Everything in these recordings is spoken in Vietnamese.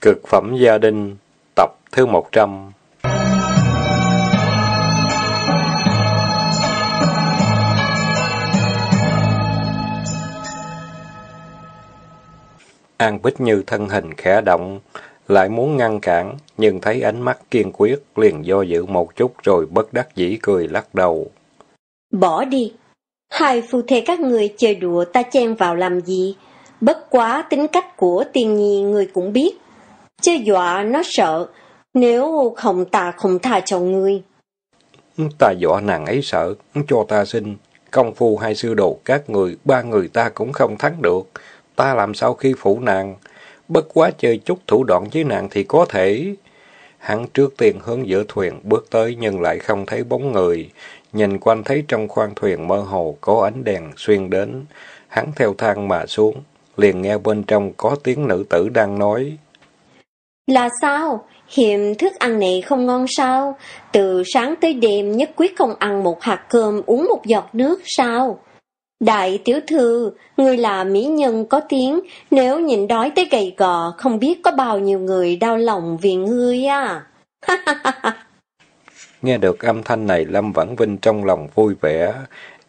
Cực phẩm gia đình, tập thứ 100 An Bích Như thân hình khẽ động, lại muốn ngăn cản, nhưng thấy ánh mắt kiên quyết, liền do dự một chút rồi bất đắc dĩ cười lắc đầu. Bỏ đi, hai phu thê các người chơi đùa ta chen vào làm gì, bất quá tính cách của tiên nhi người cũng biết, chứ dọa nó sợ, nếu không ta không tha cho ngươi. Ta dọa nàng ấy sợ, cho ta xin, công phu hai sư đồ các người, ba người ta cũng không thắng được, ta làm sao khi phụ nàng, bất quá chơi chút thủ đoạn với nàng thì có thể. Hắn trước tiên hướng giữa thuyền bước tới nhưng lại không thấy bóng người, nhìn quanh thấy trong khoang thuyền mơ hồ có ánh đèn xuyên đến, hắn theo thang mà xuống, liền nghe bên trong có tiếng nữ tử đang nói. Là sao? Hiểm thức ăn này không ngon sao? Từ sáng tới đêm nhất quyết không ăn một hạt cơm uống một giọt nước sao? Đại tiểu thư, người là mỹ nhân có tiếng, nếu nhìn đói tới gầy gò, không biết có bao nhiêu người đau lòng vì ngươi à. Nghe được âm thanh này, Lâm Vãn Vinh trong lòng vui vẻ.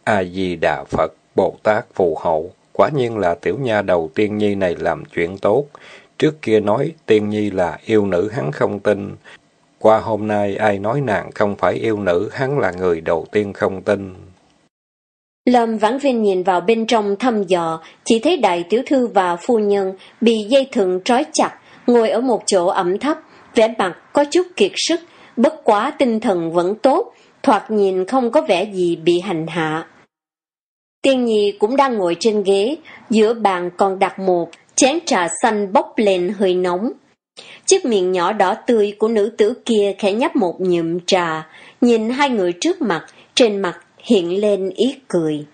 A-di-đà Phật, Bồ Tát phù hộ, quả nhiên là tiểu nha đầu tiên nhi này làm chuyện tốt. Trước kia nói tiên nhi là yêu nữ hắn không tin. Qua hôm nay ai nói nàng không phải yêu nữ, hắn là người đầu tiên không tin. Lâm Vãn Vinh nhìn vào bên trong thăm dò, chỉ thấy đại tiểu thư và phu nhân bị dây thừng trói chặt, ngồi ở một chỗ ẩm thấp, vẻ mặt có chút kiệt sức, bất quá tinh thần vẫn tốt, thoạt nhìn không có vẻ gì bị hành hạ. Tiên nhi cũng đang ngồi trên ghế, giữa bàn còn đặt một chén trà xanh bốc lên hơi nóng. Chiếc miệng nhỏ đỏ tươi của nữ tử kia khẽ nhấp một nhụm trà, nhìn hai người trước mặt, trên mặt hiện lên ý cười.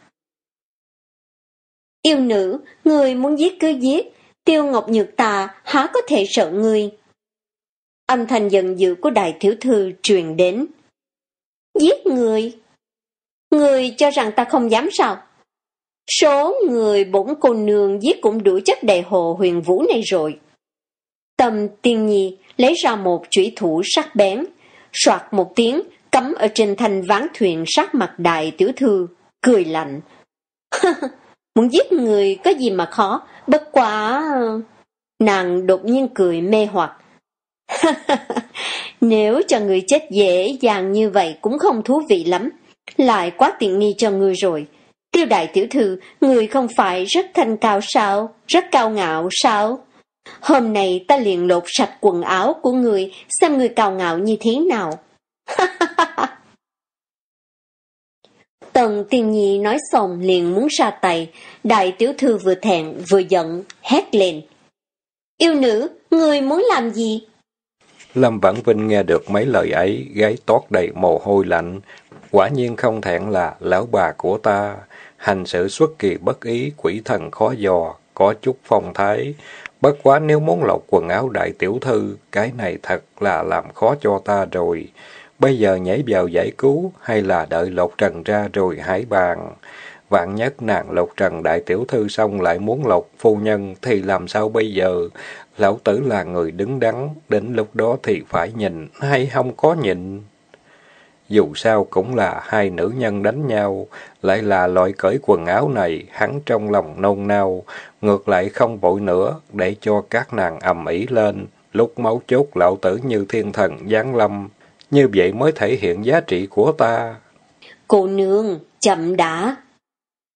Yêu nữ, người muốn giết cứ giết, tiêu ngọc nhược tà há có thể sợ người. Âm thanh giận dữ của đại thiếu thư truyền đến. Giết người? Người cho rằng ta không dám sao? Số người bổn cô nương giết cũng đủ chất đại hồ huyền vũ này rồi. Tâm tiên nhi lấy ra một chủy thủ sắc bén, soạt một tiếng, cắm ở trên thành ván thuyền sát mặt đại tiểu thư, cười lạnh. Muốn giết người có gì mà khó, bất quá... Nàng đột nhiên cười mê hoặc. Nếu cho người chết dễ dàng như vậy cũng không thú vị lắm, lại quá tiện nghi cho người rồi. Tiêu đại tiểu thư, người không phải rất thanh cao sao, rất cao ngạo sao? Hôm nay ta liền lột sạch quần áo của người, xem người cao ngạo như thế nào. Tần tiên nhi nói xong liền muốn ra tay, đại tiểu thư vừa thẹn vừa giận, hét lên. Yêu nữ, người muốn làm gì? Lâm Vãn Vinh nghe được mấy lời ấy, gáy toát đầy mồ hôi lạnh. Quả nhiên không thẹn là lão bà của ta. Hành sự xuất kỳ bất ý, quỷ thần khó dò, có chút phong thái. Bất quá nếu muốn lột quần áo đại tiểu thư, cái này thật là làm khó cho ta rồi. Bây giờ nhảy vào giải cứu hay là đợi lột trần ra rồi hãy bàn. Vạn nhất nàng lột trần đại tiểu thư xong lại muốn lột phu nhân thì làm sao bây giờ? Lão tử là người đứng đắn, đến lúc đó thì phải nhìn hay không có nhìn. Dù sao cũng là hai nữ nhân đánh nhau, lại là loại cởi quần áo này, hắn trong lòng nôn nao, ngược lại không vội nữa, để cho các nàng ầm ĩ lên. Lúc máu chốt lão tử như thiên thần giáng lâm, như vậy mới thể hiện giá trị của ta. Cô nương, chậm đã.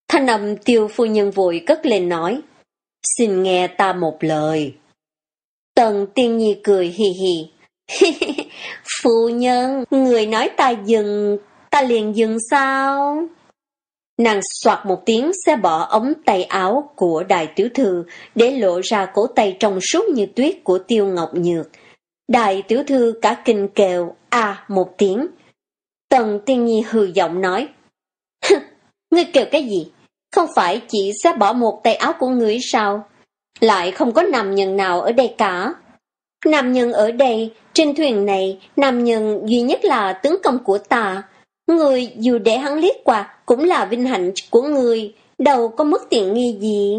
Thanh âm tiêu phu nhân vội cất lên nói. Xin nghe ta một lời. Tần tiên nhi cười hì hì. phu nhân, người nói ta dừng, ta liền dừng sao? Nàng soạt một tiếng xe bỏ ống tay áo của đại tiểu thư để lộ ra cổ tay trong suốt như tuyết của tiêu ngọc nhược. Đại tiểu thư cả kinh kêu, à một tiếng. Tần tiên nhi hừ giọng nói, Ngươi kêu cái gì? Không phải chỉ xếp bỏ một tay áo của ngươi sao? Lại không có nam nhân nào ở đây cả. Nam nhân ở đây, trên thuyền này, nam nhân duy nhất là tướng công của ta. Người dù để hắn liếc qua, cũng là vinh hạnh của người, đâu có mất tiện nghi gì.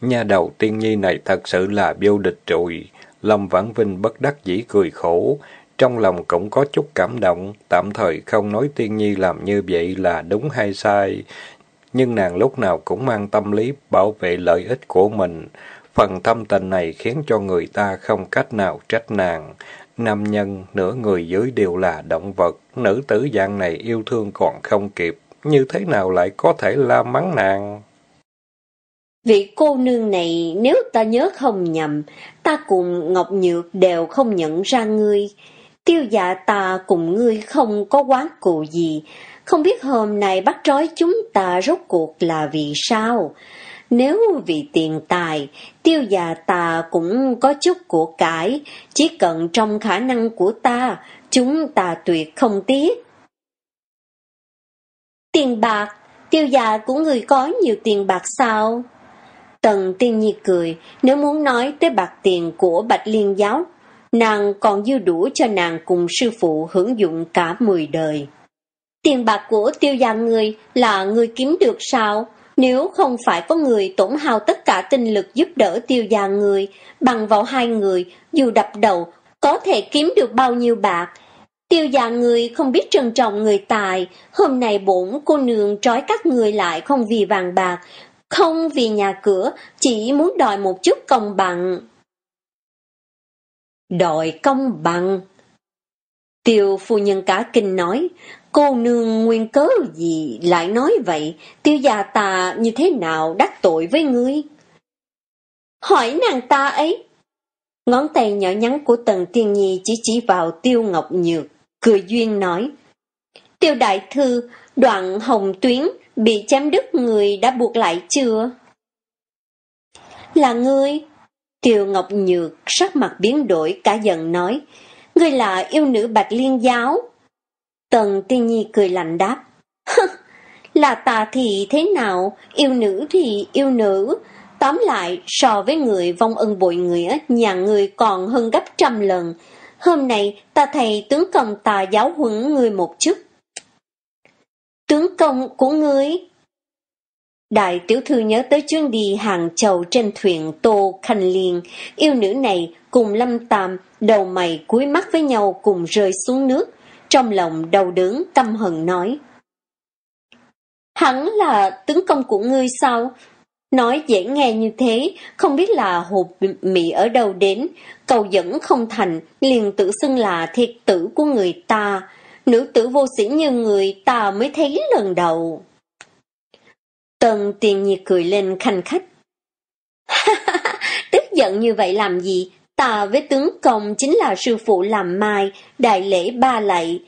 Nhà đầu tiên nhi này thật sự là biêu địch rồi. Lâm Vãn Vinh bất đắc dĩ cười khổ, trong lòng cũng có chút cảm động, tạm thời không nói tiên nhi làm như vậy là đúng hay sai, nhưng nàng lúc nào cũng mang tâm lý bảo vệ lợi ích của mình. Phần tâm tình này khiến cho người ta không cách nào trách nàng. Nam nhân, nửa người dưới đều là động vật, nữ tử dạng này yêu thương còn không kịp, như thế nào lại có thể la mắng nàng? Vị cô nương này, nếu ta nhớ không nhầm, ta cùng Ngọc Nhược đều không nhận ra ngươi. Tiêu dạ ta cùng ngươi không có quán cụ gì, không biết hôm nay bắt trói chúng ta rốt cuộc là vì sao? Nếu vì tiền tài, tiêu già ta cũng có chút của cải, chỉ cần trong khả năng của ta, chúng ta tuyệt không tiếc. Tiền bạc, tiêu già của người có nhiều tiền bạc sao? Tần tiên nhi cười, nếu muốn nói tới bạc tiền của Bạch Liên giáo, nàng còn dư đủ cho nàng cùng sư phụ hưởng dụng cả mười đời. Tiền bạc của tiêu gia người là người kiếm được sao? Nếu không phải có người tổn hao tất cả tinh lực giúp đỡ tiêu già người, bằng vào hai người, dù đập đầu, có thể kiếm được bao nhiêu bạc. Tiêu già người không biết trân trọng người tài, hôm nay bổn cô nương trói các người lại không vì vàng bạc, không vì nhà cửa, chỉ muốn đòi một chút công bằng. Đòi công bằng? Tiêu phu nhân cả kinh nói, Cô nương nguyên cớ gì lại nói vậy, tiêu gia ta như thế nào đắc tội với ngươi? Hỏi nàng ta ấy. Ngón tay nhỏ nhắn của Tần Tiên Nhi chỉ chỉ vào tiêu ngọc nhược, cười duyên nói. Tiêu đại thư, đoạn hồng tuyến, bị chém đứt người đã buộc lại chưa? Là ngươi. Tiêu Ngọc Nhược sắc mặt biến đổi cả giận nói, ngươi là yêu nữ Bạch Liên giáo. Tần Tiên Nhi cười lạnh đáp. là ta thì thế nào, yêu nữ thì yêu nữ. Tóm lại, so với người vong ân bội nghĩa, nhà người còn hơn gấp trăm lần. Hôm nay, ta thầy tướng công ta giáo huấn người một chút. Tướng công của ngươi? Đại tiểu thư nhớ tới chuyến đi hàng chầu trên thuyền Tô Khanh Liên, yêu nữ này cùng Lâm tàm, đầu mày cúi mắt với nhau cùng rơi xuống nước, trong lòng đau đớn căm hận nói. Hắn là tướng công của ngươi sao? Nói dễ nghe như thế, không biết là hộp mị ở đâu đến, cầu dẫn không thành, liền tự xưng là thiệt tử của người ta. Nữ tử vô sĩ như người ta mới thấy lần đầu. Tần tiền nhiệt cười lên khanh khách. Tức giận như vậy làm gì? Ta với tướng công chính là sư phụ làm mai, đại lễ ba lạy.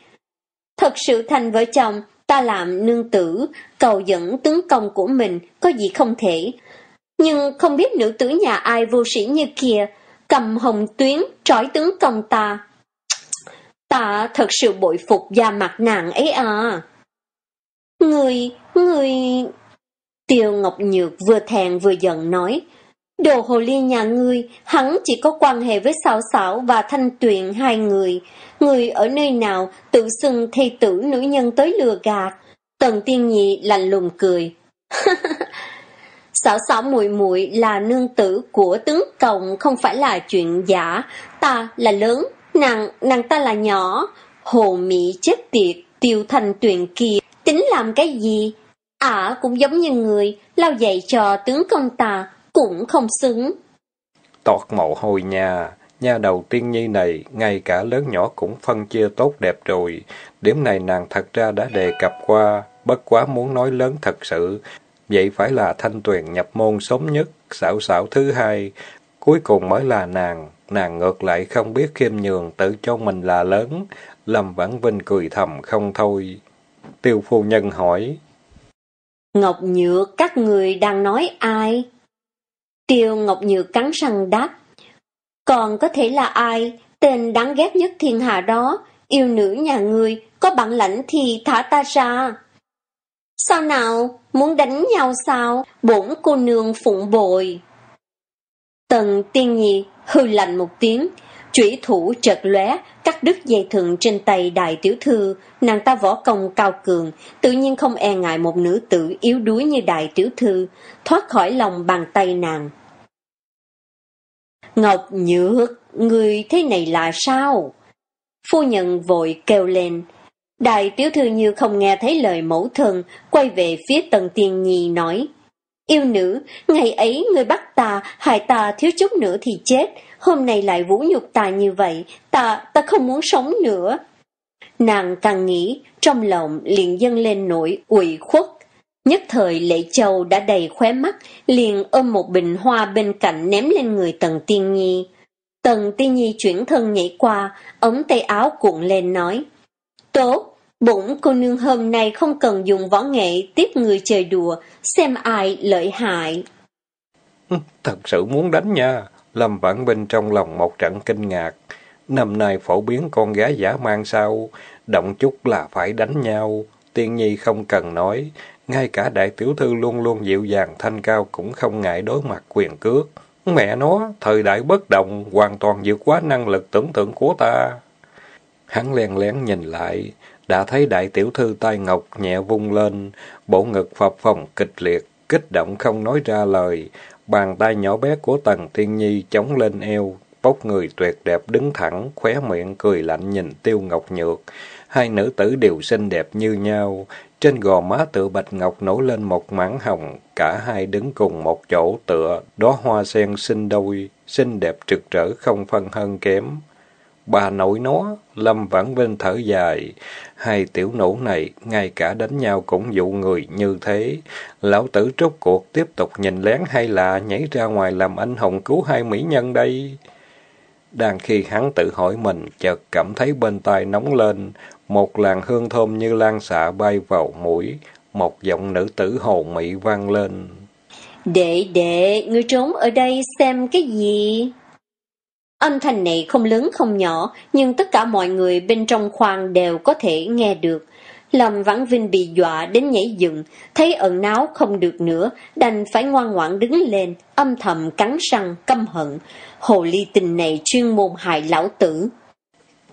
Thật sự thành vợ chồng, ta làm nương tử, cầu dẫn tướng công của mình, có gì không thể. Nhưng không biết nữ tử nhà ai vô sĩ như kia, cầm hồng tuyến, trói tướng công ta. Ta thật sự bội phục da mặt nàng ấy à. Người, người... Tiêu Ngọc Nhược vừa thèn vừa giận nói, Đồ hồ ly nhà ngươi, hắn chỉ có quan hệ với xảo xảo và thanh tuyền hai người. Người ở nơi nào tự xưng thi tử nữ nhân tới lừa gạt. Tần tiên nhị lạnh lùng cười. xảo xảo muội muội là nương tử của tướng cộng không phải là chuyện giả. Ta là lớn, nàng, nàng ta là nhỏ. Hồ mỹ chết tiệt, tiêu thanh tuyền kia, tính làm cái gì? Ả cũng giống như người, lao dạy cho tướng công ta, cũng không xứng. Tọt mồ hôi nha, nha đầu tiên nhi này, ngay cả lớn nhỏ cũng phân chia tốt đẹp rồi. Điểm này nàng thật ra đã đề cập qua, bất quá muốn nói lớn thật sự. Vậy phải là thanh tuyền nhập môn sớm nhất, xảo xảo thứ hai, cuối cùng mới là nàng. Nàng ngược lại không biết khiêm nhường tự cho mình là lớn. Lâm Vãn Vinh cười thầm không thôi. Tiêu phu nhân hỏi. Ngọc Nhược, các người đang nói ai? Tiêu Ngọc Nhược cắn răng đáp. Còn có thể là ai, tên đáng ghét nhất thiên hạ đó, yêu nữ nhà ngươi, có bản lãnh thì thả ta ra. Sao nào, muốn đánh nhau sao, bổn cô nương phụng bồi. Tần tiên nhi hư lạnh một tiếng, chủy thủ chợt lóe cắt đứt dây thừng trên tay đại tiểu thư, nàng ta võ công cao cường, tự nhiên không e ngại một nữ tử yếu đuối như đại tiểu thư, thoát khỏi lòng bàn tay nàng. Ngọc Nhược, người thế này là sao? Phu nhân vội kêu lên. Đại tiểu thư như không nghe thấy lời mẫu thân, quay về phía tần tiên nhi nói. Yêu nữ, ngày ấy người bắt ta, hại ta thiếu chút nữa thì chết, hôm nay lại vũ nhục ta như vậy, ta, ta không muốn sống nữa. Nàng càng nghĩ, trong lòng liền dâng lên nỗi ủy khuất. Nhất thời Lệ Châu đã đầy khóe mắt, liền ôm một bình hoa bên cạnh ném lên người Tần Tiên Nhi. Tần Tiên Nhi chuyển thân nhảy qua, ống tay áo cuộn lên nói. Tốt, bụng cô nương hôm nay không cần dùng võ nghệ tiếp người chơi đùa, xem ai lợi hại. Thật sự muốn đánh nha, Lâm Vãn Vinh trong lòng một trận kinh ngạc. Năm nay phổ biến con gái giả mang sao, động chút là phải đánh nhau. Tiên nhi không cần nói, ngay cả đại tiểu thư luôn luôn dịu dàng thanh cao cũng không ngại đối mặt quyền cước. Mẹ nó, thời đại bất động, hoàn toàn vượt quá năng lực tưởng tượng của ta. Hắn len lén nhìn lại, đã thấy đại tiểu thư tay ngọc nhẹ vung lên, bộ ngực phập phồng kịch liệt, kích động không nói ra lời. Bàn tay nhỏ bé của Tần Tiên Nhi chống lên eo, bốc người tuyệt đẹp đứng thẳng, khóe miệng cười lạnh nhìn Tiêu Ngọc Nhược. Hai nữ tử đều xinh đẹp như nhau, trên gò má tựa bạch ngọc nổi lên một mảng hồng, cả hai đứng cùng một chỗ tựa, đó hoa sen xinh đôi, xinh đẹp trực trở không phân hơn kém. Bà nội nó, Lâm Vãn Vinh thở dài, hai tiểu nổ này, ngay cả đánh nhau cũng dụ người như thế. Lão tử trốt cuộc tiếp tục nhìn lén hay là nhảy ra ngoài làm anh hùng cứu hai mỹ nhân đây? Đang khi hắn tự hỏi mình, chợt cảm thấy bên tai nóng lên, một làn hương thơm như lan xạ bay vào mũi, một giọng nữ tử hồ mị vang lên. Đệ đệ, ngươi trốn ở đây xem cái gì? Âm thanh này không lớn không nhỏ, nhưng tất cả mọi người bên trong khoang đều có thể nghe được. Lâm Vãn Vinh bị dọa đến nhảy dựng, thấy ẩn náo không được nữa, đành phải ngoan ngoãn đứng lên, âm thầm cắn răng, căm hận. Hồ ly tình này chuyên môn hại lão tử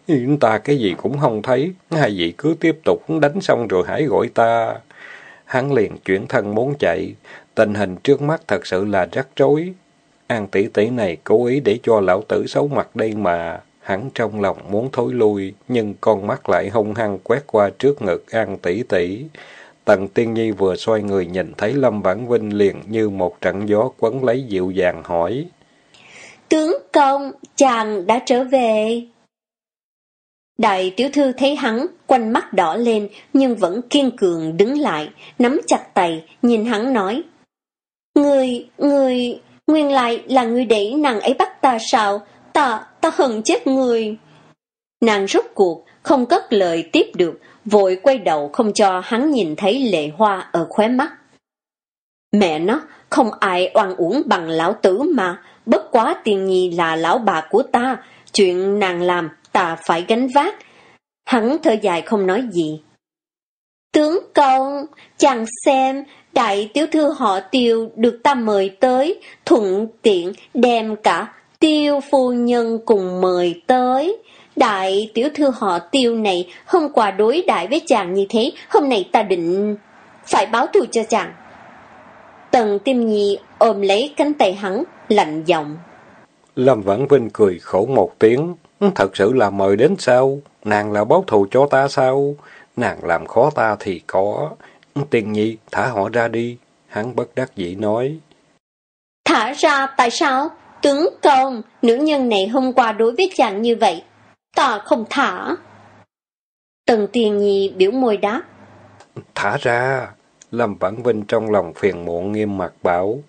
chúng ta cái gì cũng không thấy, hai vị cứ tiếp tục đánh xong rồi hãy gọi ta. Hắn liền chuyển thân muốn chạy, tình hình trước mắt thật sự là rắc rối. An tỷ tỷ này cố ý để cho lão tử xấu mặt đây mà. Hắn trong lòng muốn thối lui, nhưng con mắt lại hung hăng quét qua trước ngực An tỷ tỷ. Tần Tiên Nhi vừa xoay người nhìn thấy Lâm Vãn Vinh liền như một trận gió quấn lấy dịu dàng hỏi. Tướng công, chàng đã trở về. Đại tiểu thư thấy hắn, quanh mắt đỏ lên, nhưng vẫn kiên cường đứng lại, nắm chặt tay, nhìn hắn nói. Người, người, nguyên lại là người để nàng ấy bắt ta sao? Ta, ta hận chết người. Nàng rút cuộc, không cất lời tiếp được, vội quay đầu không cho hắn nhìn thấy lệ hoa ở khóe mắt. Mẹ nó, không ai oan uổng bằng lão tử mà, bất quá tiền nhi là lão bà của ta, chuyện nàng làm ta phải gánh vác. Hắn thở dài không nói gì. Tướng công, chàng xem, đại tiểu thư họ tiêu được ta mời tới, thuận tiện đem cả tiêu phu nhân cùng mời tới. Đại tiểu thư họ tiêu này hôm qua đối đại với chàng như thế, hôm nay ta định phải báo thù cho chàng. Tần Tiêm Nhi ôm lấy cánh tay hắn, lạnh giọng. Lâm Vãn Vinh cười khổ một tiếng, thật sự là mời đến sao? Nàng là báo thù cho ta sao? Nàng làm khó ta thì có. Tiên Nhi, thả họ ra đi. Hắn bất đắc dĩ nói. Thả ra tại sao? Tướng công, nữ nhân này hôm qua đối với chàng như vậy. Ta không thả. Tần Tiên Nhi biểu môi đáp. Thả ra. Lâm Vãn Vinh trong lòng phiền muộn nghiêm mặt bảo.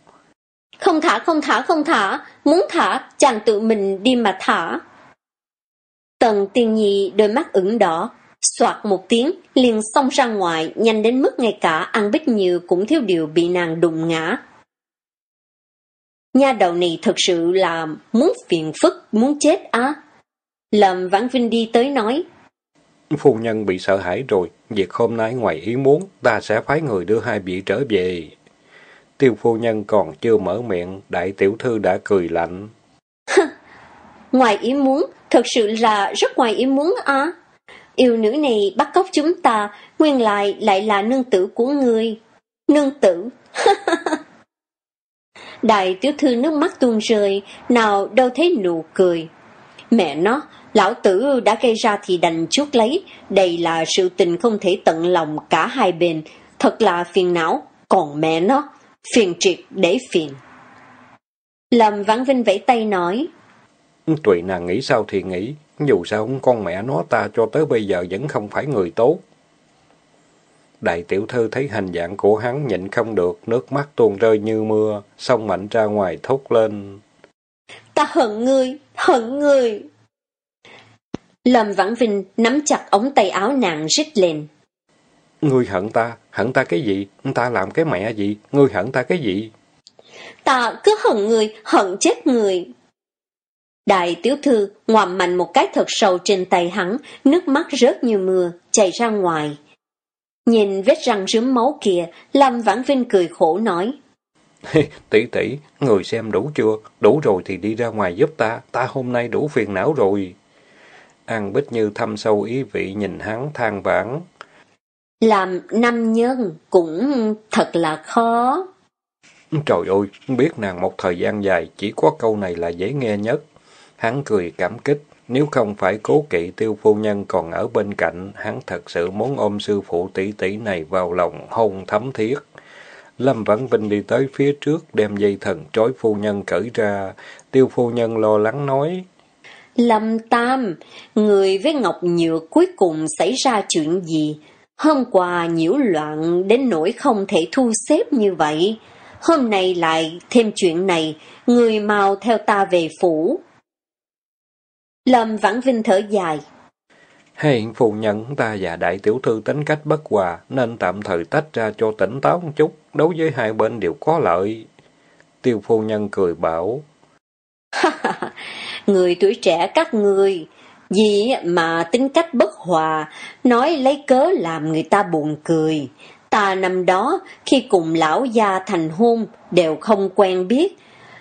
Không thả, không thả, không thả. Muốn thả, chàng tự mình đi mà thả. Tần Tiên Nhi đôi mắt ửng đỏ, soạt một tiếng, liền xông ra ngoài, nhanh đến mức ngay cả An Bích Như cũng thiếu điều bị nàng đụng ngã. Nha đầu này thật sự là muốn phiền phức, muốn chết á. Lâm Vãn Vinh đi tới nói. Phu nhân bị sợ hãi rồi, việc hôm nay ngoài ý muốn, ta sẽ phái người đưa hai vị trở về. Tiêu phu nhân còn chưa mở miệng, đại tiểu thư đã cười lạnh. ngoài ý muốn, thật sự là rất ngoài ý muốn á. Yêu nữ này bắt cóc chúng ta, nguyên lại lại là nương tử của người, Nương tử. Đại tiểu thư nước mắt tuôn rơi, nào đâu thấy nụ cười. Mẹ nó, lão tử đã gây ra thì đành chuốc lấy, đây là sự tình không thể tận lòng cả hai bên, thật là phiền não, còn mẹ nó, phiền triệt để phiền. Lâm Vãn Vinh vẫy tay nói, Tùy nàng nghĩ sao thì nghĩ, dù sao con mẹ nó ta cho tới bây giờ vẫn không phải người tốt. Đại tiểu thư thấy hình dạng của hắn nhịn không được, nước mắt tuôn rơi như mưa, xong mạnh ra ngoài thốt lên. Ta hận ngươi, hận ngươi. Lâm Vãn Vinh nắm chặt ống tay áo nàng rít lên. Ngươi hận ta, hận ta cái gì? Ta làm cái mẹ gì? Ngươi hận ta cái gì? Ta cứ hận người, hận chết người. Đại tiểu thư ngoạm mạnh một cái thật sâu trên tay hắn, nước mắt rớt như mưa, chảy ra ngoài. Nhìn vết răng rướm máu kia, Lâm Vãn Vinh cười khổ nói. tỷ tỷ, người xem đủ chưa? Đủ rồi thì đi ra ngoài giúp ta, ta hôm nay đủ phiền não rồi. An Bích Như thâm sâu ý vị nhìn hắn than vãn. Làm nam nhân cũng thật là khó. Trời ơi, biết nàng một thời gian dài, chỉ có câu này là dễ nghe nhất. Hắn cười cảm kích, nếu không phải cố kỵ tiêu phu nhân còn ở bên cạnh, hắn thật sự muốn ôm sư phụ tỷ tỷ này vào lòng hôn thấm thiết. Lâm Vãn Vinh đi tới phía trước, đem dây thần trói phu nhân cởi ra. Tiêu phu nhân lo lắng nói. Lâm Tam, người với Ngọc Nhược cuối cùng xảy ra chuyện gì? Hôm qua nhiễu loạn đến nỗi không thể thu xếp như vậy. Hôm nay lại thêm chuyện này, người mau theo ta về phủ. Lâm Vãn Vinh thở dài. Hiện phu nhân ta và đại tiểu thư tính cách bất hòa, nên tạm thời tách ra cho tỉnh táo một chút, đối với hai bên đều có lợi. Tiêu phu nhân cười bảo. người tuổi trẻ các người, gì mà tính cách bất hòa, nói lấy cớ làm người ta buồn cười. Ta năm đó, khi cùng lão gia thành hôn, đều không quen biết,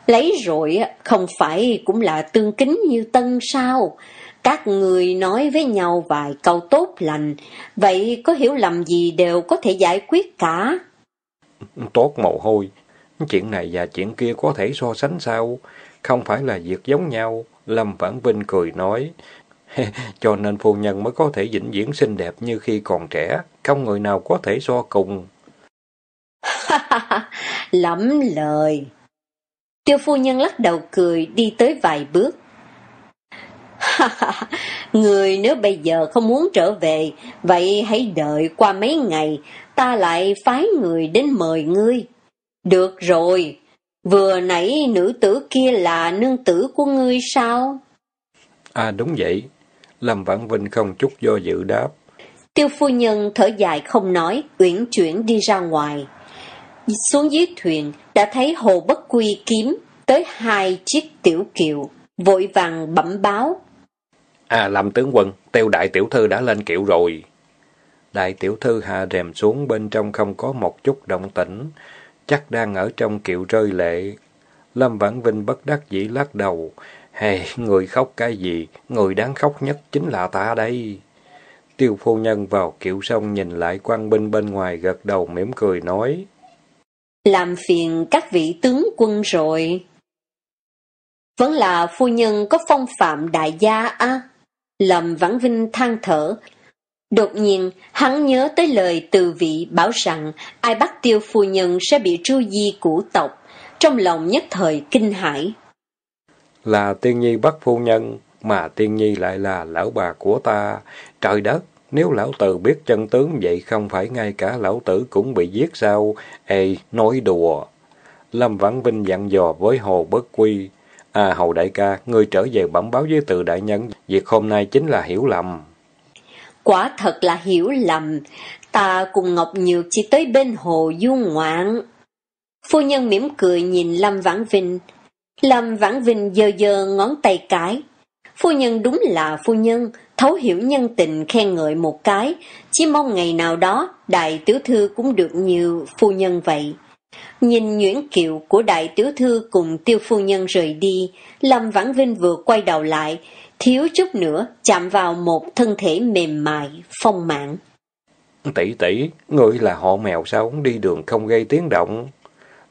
Lấy rồi không phải cũng là tương kính như tân sao? Các người nói với nhau vài câu tốt lành, vậy có hiểu lầm gì đều có thể giải quyết cả. Tốt mồ hôi, chuyện này và chuyện kia có thể so sánh sao? Không phải là việc giống nhau, Lâm Vãn Vinh cười nói. Cho nên phu nhân mới có thể vĩnh viễn xinh đẹp như khi còn trẻ, không người nào có thể so cùng. Lắm lời. Tiêu phu nhân lắc đầu cười đi tới vài bước. người nếu bây giờ không muốn trở về, vậy hãy đợi qua mấy ngày, ta lại phái người đến mời ngươi. Được rồi, vừa nãy nữ tử kia là nương tử của ngươi sao? À đúng vậy, Lâm Vãn Vinh không chút do dự đáp. Tiêu phu nhân thở dài không nói, uyển chuyển đi ra ngoài. Xuống dưới thuyền, đã thấy hồ bất quy kiếm tới hai chiếc tiểu kiệu, vội vàng bẩm báo. À, làm tướng quân, tiêu đại tiểu thư đã lên kiệu rồi. Đại tiểu thư hạ rèm xuống bên trong không có một chút động tĩnh, chắc đang ở trong kiệu rơi lệ. Lâm Vãn Vinh bất đắc dĩ lắc đầu. Hey, người khóc cái gì? Người đáng khóc nhất chính là ta đây. Tiêu phu nhân vào kiệu xong nhìn lại quan binh bên ngoài gật đầu mỉm cười nói. Làm phiền các vị tướng quân rồi. Vẫn là phu nhân có phong phạm đại gia á. Lâm Vãn Vinh than thở. Đột nhiên, hắn nhớ tới lời từ vị bảo rằng ai bắt tiêu phu nhân sẽ bị tru di củ tộc. Trong lòng nhất thời kinh hãi. Là tiên nhi bắt phu nhân, mà tiên nhi lại là lão bà của ta. Trời đất, nếu lão tử biết chân tướng vậy không phải ngay cả lão tử cũng bị giết sao? Ê, nói đùa. Lâm Vãn Vinh dặn dò với Hồ Bất Quy. À hầu đại ca, ngươi trở về bẩm báo với từ đại nhân, việc hôm nay chính là hiểu lầm. Quả thật là hiểu lầm, ta cùng Ngọc Nhược chỉ tới bên hồ du ngoạn. Phu nhân mỉm cười nhìn Lâm Vãn Vinh. Lâm Vãn Vinh dơ dơ ngón tay cái. Phu nhân đúng là phu nhân, thấu hiểu nhân tình khen ngợi một cái, chỉ mong ngày nào đó đại tiểu thư cũng được như phu nhân vậy. Nhìn nhuyễn kiệu của đại tiểu thư cùng tiêu phu nhân rời đi, Lâm Vãn Vinh vừa quay đầu lại, thiếu chút nữa chạm vào một thân thể mềm mại, phong mãn. Tỷ tỷ, ngươi là họ mèo sao đi đường không gây tiếng động?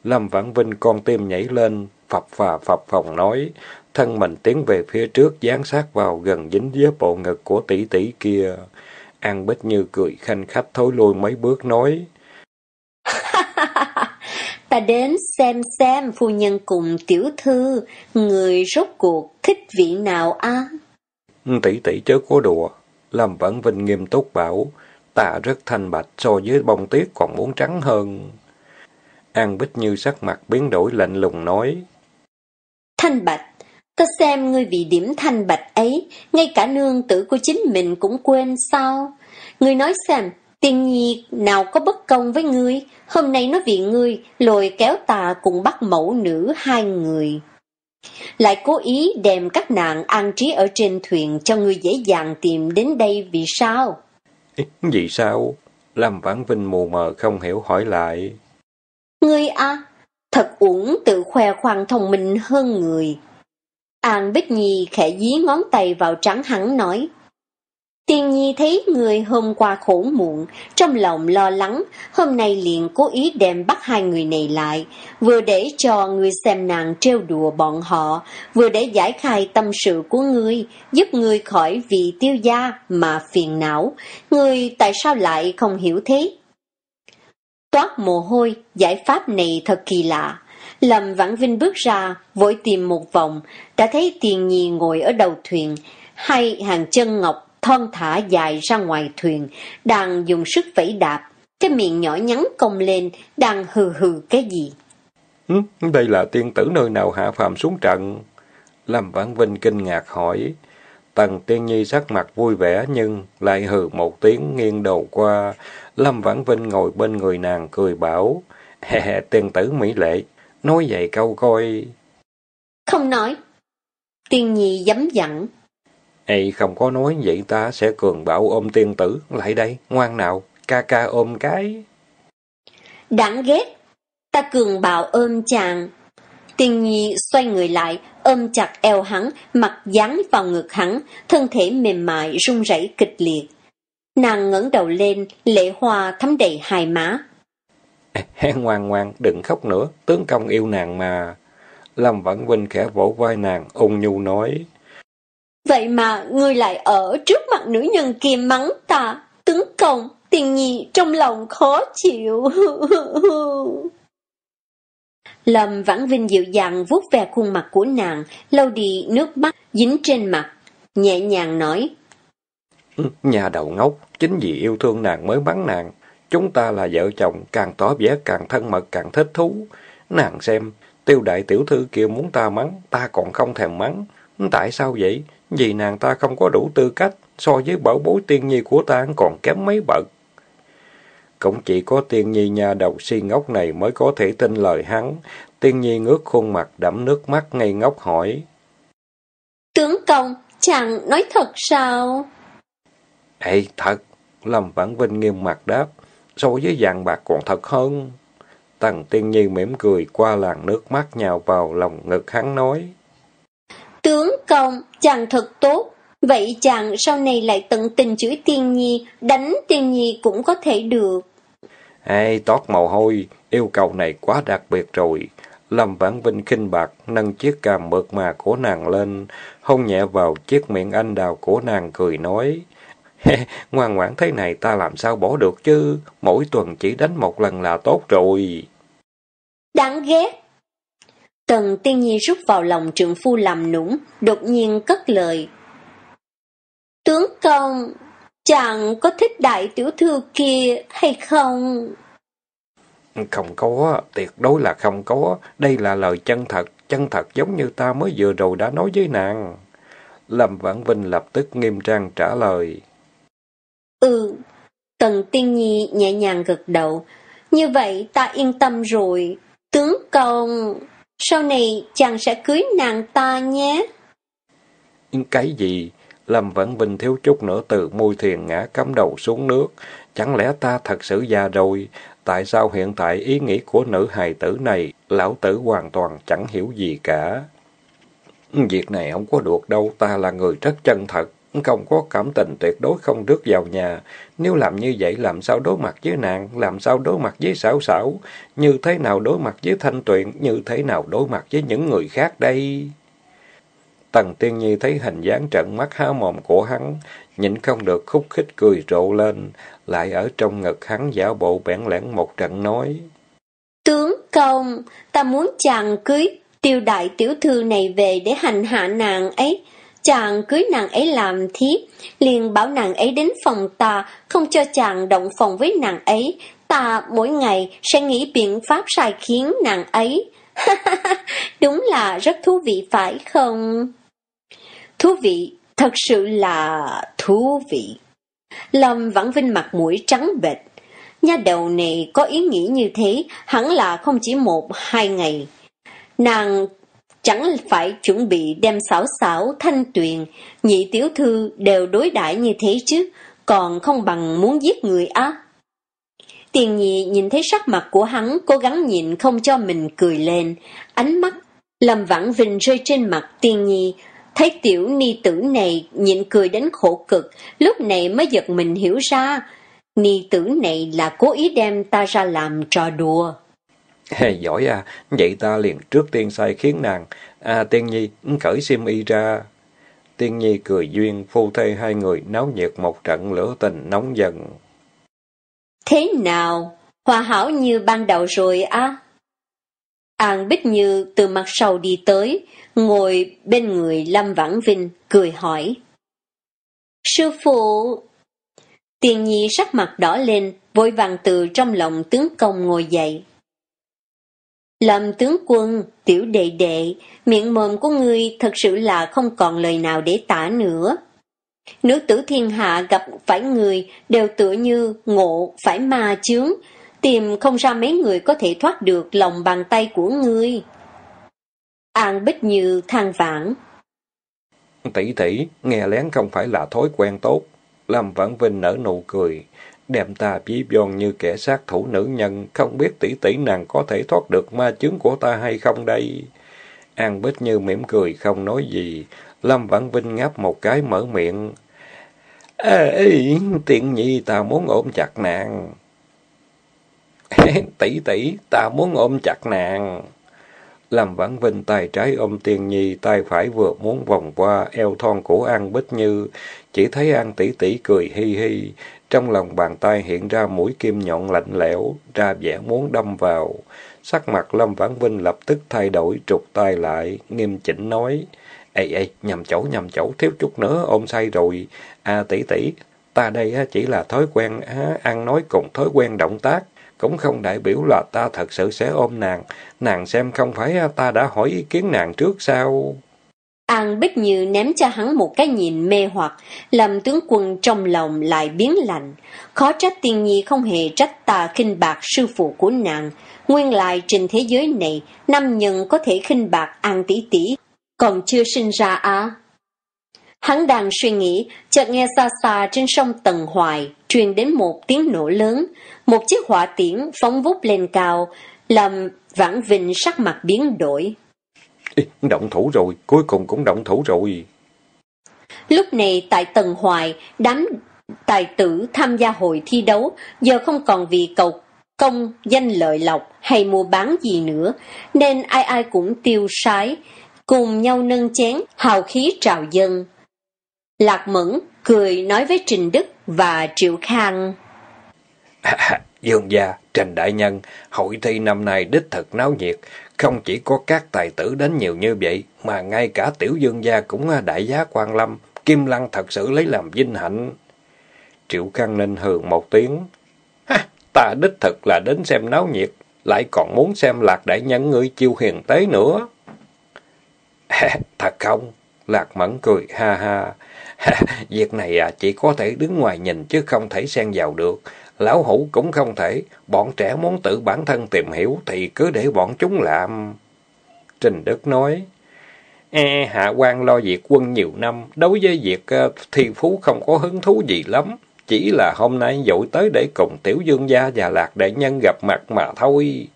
Lâm Vãn Vinh con tim nhảy lên, phập phà phập phòng nói, thân mình tiến về phía trước dán sát vào gần dính với bộ ngực của tỷ tỷ kia. An Bích Như cười khanh khách thối lui mấy bước nói. Ta đến xem xem phu nhân cùng tiểu thư, người rốt cuộc thích vị nào a? Tỷ tỷ chớ có đùa. Lâm Vãn Vinh nghiêm túc bảo, ta rất thanh bạch so với bông tuyết còn muốn trắng hơn. An Bích Như sắc mặt biến đổi lạnh lùng nói. Thanh bạch, ta xem ngươi vì điểm thanh bạch ấy, ngay cả nương tử của chính mình cũng quên sao? Ngươi nói xem, tiên nhi nào có bất công với ngươi, hôm nay nó vì ngươi, lôi kéo ta cùng bắt mẫu nữ hai người. Lại cố ý đem các nạn an trí ở trên thuyền cho ngươi dễ dàng tìm đến đây vì sao? Vì sao? Lâm Vãn Vinh mù mờ không hiểu hỏi lại. Ngươi à, thật uổng tự khoe khoang thông minh hơn người. An Bích Nhi khẽ dí ngón tay vào trắng hắn nói. Tiên Nhi thấy người hôm qua khổ muộn, trong lòng lo lắng, hôm nay liền cố ý đem bắt hai người này lại, vừa để cho người xem nàng trêu đùa bọn họ, vừa để giải khai tâm sự của ngươi, giúp ngươi khỏi vì tiêu gia mà phiền não. Ngươi tại sao lại không hiểu thế? Toát mồ hôi, giải pháp này thật kỳ lạ. Lâm Vãn Vinh bước ra, vội tìm một vòng, đã thấy Tiền Nhi ngồi ở đầu thuyền, hai hàng chân ngọc thon thả dài ra ngoài thuyền, đang dùng sức vẫy đạp, cái miệng nhỏ nhắn cong lên, đang hừ hừ cái gì. Ừ, đây là tiên tử nơi nào hạ phàm xuống trận? Lâm Vãn Vinh kinh ngạc hỏi. Tần Tiên Nhi sắc mặt vui vẻ nhưng lại hừ một tiếng nghiêng đầu qua. Lâm Vãn Vinh ngồi bên người nàng cười bảo. Hè hè tiên tử mỹ lệ, nói vậy câu coi. Không nói. Tiên Nhi dám dặn. Ê, không có nói vậy ta sẽ cường bảo ôm tiên tử. Lại đây, ngoan nào, ca ca ôm cái. Đáng ghét, ta cường bảo ôm chàng. Tiên nhi xoay người lại, ôm chặt eo hắn, mặt dán vào ngực hắn, thân thể mềm mại run rẩy kịch liệt. Nàng ngẩng đầu lên, lệ hoa thấm đầy hai má. Ngoan ngoan, đừng khóc nữa, tướng công yêu nàng mà. Lâm Vãn Vinh khẽ vỗ vai nàng, ôn nhu nói. Vậy mà ngươi lại ở trước mặt nữ nhân kia mắng ta, tướng công, tiền nhi trong lòng khó chịu. Lâm Vãn Vinh dịu dàng vuốt ve khuôn mặt của nàng, lau đi nước mắt dính trên mặt, nhẹ nhàng nói. Nhà đầu ngốc, chính vì yêu thương nàng mới bắn nàng. Chúng ta là vợ chồng, càng tỏ vẻ càng thân mật càng thích thú. Nàng xem, tiêu đại tiểu thư kia muốn ta mắng, ta còn không thèm mắng. Tại sao vậy? Vì nàng ta không có đủ tư cách, so với bảo bối tiên nhi của ta còn kém mấy bậc. Cũng chỉ có tiên nhi nhà đầu si ngốc này mới có thể tin lời hắn. Tiên nhi ngước khuôn mặt đẫm nước mắt ngây ngốc hỏi. Tướng công, chàng nói thật sao? Ê, thật. Lâm Vãn Vinh nghiêm mặt đáp. So với vàng bạc còn thật hơn. Tần tiên nhi mỉm cười qua làn nước mắt nhào vào lòng ngực hắn nói. Tướng công, chàng thật tốt. Vậy chàng sau này lại tận tình chửi tiên nhi, đánh tiên nhi cũng có thể được. Ê, toát mồ hôi, yêu cầu này quá đặc biệt rồi. Lâm Vãn Vinh khinh bạc, nâng chiếc cằm mượt mà của nàng lên, hôn nhẹ vào chiếc miệng anh đào của nàng cười nói. ngoan ngoãn thế này ta làm sao bỏ được chứ, mỗi tuần chỉ đánh một lần là tốt rồi. Đáng ghét, Tần tiên nhi rút vào lòng trượng phu làm nũng, đột nhiên cất lời. Tướng công, chàng có thích đại tiểu thư kia hay không? Không có, tuyệt đối là không có. Đây là lời chân thật, chân thật giống như ta mới vừa rồi đã nói với nàng. Lâm Vãn Vinh lập tức nghiêm trang trả lời. Ừ, Tần Tiên Nhi nhẹ nhàng gật đầu. Như vậy ta yên tâm rồi. Tướng công... Sau này chàng sẽ cưới nàng ta nhé. Cái gì? Lâm Vãn Vinh thiếu chút nữa từ môi thuyền ngã cắm đầu xuống nước. Chẳng lẽ ta thật sự già rồi? Tại sao hiện tại ý nghĩ của nữ hài tử này, lão tử hoàn toàn chẳng hiểu gì cả? Việc này không có được đâu, ta là người rất chân thật không có cảm tình tuyệt đối không rước vào nhà. Nếu làm như vậy làm sao đối mặt với nàng, làm sao đối mặt với xảo xảo, như thế nào đối mặt với thanh tuyền, như thế nào đối mặt với những người khác đây? Tần Tiên Nhi thấy hình dáng trận mắt há mồm của hắn, nhịn không được khúc khích cười rộ lên, lại ở trong ngực hắn giả bộ bẽn lẽn một trận nói. Tướng công, ta muốn chàng cưới tiêu đại tiểu thư này về để hành hạ nàng ấy. Chàng cưới nàng ấy làm thiếp, liền bảo nàng ấy đến phòng ta, không cho chàng động phòng với nàng ấy. Ta mỗi ngày sẽ nghĩ biện pháp sai khiến nàng ấy. Đúng là rất thú vị phải không? Thú vị, thật sự là thú vị. Lâm Vãn Vinh mặt mũi trắng bệch. Nha đầu này có ý nghĩ như thế, hẳn là không chỉ một, hai ngày. Nàng chẳng phải chuẩn bị đem xảo xảo, thanh tuyền, nhị tiểu thư đều đối đãi như thế chứ, còn không bằng muốn giết người á. Tiền nhị nhìn thấy sắc mặt của hắn, cố gắng nhịn không cho mình cười lên, ánh mắt Lâm Vãn Vinh rơi trên mặt tiên nhi, Thấy tiểu ni tử này nhịn cười đến khổ cực, lúc này mới giật mình hiểu ra, ni tử này là cố ý đem ta ra làm trò đùa. Hey, giỏi à, vậy ta liền trước tiên sai khiến nàng. À, tiên nhi, cởi xiêm y ra. Tiên nhi cười duyên, phu thê hai người náo nhiệt một trận lửa tình nóng dần. Thế nào? Hòa hảo như ban đầu rồi á? An Bích Như từ mặt sau đi tới, ngồi bên người Lâm Vãn Vinh, cười hỏi. Sư phụ! Tiền nhi sắc mặt đỏ lên, vội vàng từ trong lòng tướng công ngồi dậy. Lâm tướng quân, tiểu đệ đệ, miệng mồm của ngươi thật sự là không còn lời nào để tả nữa. Nữ tử thiên hạ gặp phải người đều tựa như ngộ phải ma chướng, tìm không ra mấy người có thể thoát được lòng bàn tay của ngươi. An Bích Như than vãn. Tỷ tỷ, nghe lén không phải là thói quen tốt. Lâm Vãn Vinh nở nụ cười, đem ta ví von như kẻ sát thủ nữ nhân, không biết tỷ tỷ nàng có thể thoát được ma chứng của ta hay không đây. An Bích Như mỉm cười không nói gì, Lâm Vãn Vinh ngáp một cái mở miệng. Ê, tiện nhi ta muốn ôm chặt nàng. tỷ tỷ, ta muốn ôm chặt nàng. Lâm Vãn Vinh tay trái ôm Tiên Nhi, tay phải vừa muốn vòng qua eo thon của An Bích Như, chỉ thấy An tỷ tỷ cười hi hi, trong lòng bàn tay hiện ra mũi kim nhọn lạnh lẽo, ra vẻ muốn đâm vào. Sắc mặt Lâm Vãn Vinh lập tức thay đổi, trục tay lại, nghiêm chỉnh nói: "Ê ê, nhầm chỗ nhầm chỗ, thiếu chút nữa ôm say rồi. À tỷ tỷ, ta đây chỉ là thói quen ăn nói cùng thói quen động tác." cũng không đại biểu là ta thật sự sẽ ôm nàng. Nàng xem không phải ta đã hỏi ý kiến nàng trước sao? An Bích Như ném cho hắn một cái nhìn mê hoặc, làm tướng quân trong lòng lại biến lạnh. Khó trách tiên nhi không hề trách ta khinh bạc sư phụ của nàng. Nguyên lại trên thế giới này, nam nhân có thể khinh bạc An tỷ tỷ, còn chưa sinh ra á. Hắn đang suy nghĩ, chợt nghe xa xa trên sông Tần Hoài, truyền đến một tiếng nổ lớn, một chiếc hỏa tiễn phóng vút lên cao, làm vãn vinh sắc mặt biến đổi. Động thủ rồi, cuối cùng cũng động thủ rồi. Lúc này tại Tần Hoài, đám tài tử tham gia hội thi đấu, giờ không còn vì cầu công, danh lợi lộc hay mua bán gì nữa, nên ai ai cũng tiêu sái, cùng nhau nâng chén, hào khí trào dân. Lạc Mẫn cười nói với Trình Đức và Triệu Khang. À, dương gia, Trình Đại Nhân, hội thi năm nay đích thật náo nhiệt. Không chỉ có các tài tử đến nhiều như vậy, mà ngay cả tiểu dương gia cũng à, đại giá quan lâm. Kim Lăng thật sự lấy làm vinh hạnh. Triệu Khang Ninh hừ một tiếng. Ha, ta đích thực là đến xem náo nhiệt, lại còn muốn xem Lạc Đại Nhân ngươi chiêu hiền tế nữa. thật không? Lạc Mẫn cười ha ha. Việc này à, chỉ có thể đứng ngoài nhìn chứ không thể xen vào được. Lão hủ cũng không thể. Bọn trẻ muốn tự bản thân tìm hiểu thì cứ để bọn chúng làm. Trình Đức nói. E, hạ quan lo việc quân nhiều năm. Đối với việc uh, thi phú không có hứng thú gì lắm. Chỉ là hôm nay dội tới để cùng Tiểu Dương Gia và Lạc Đại Nhân gặp mặt mà thôi.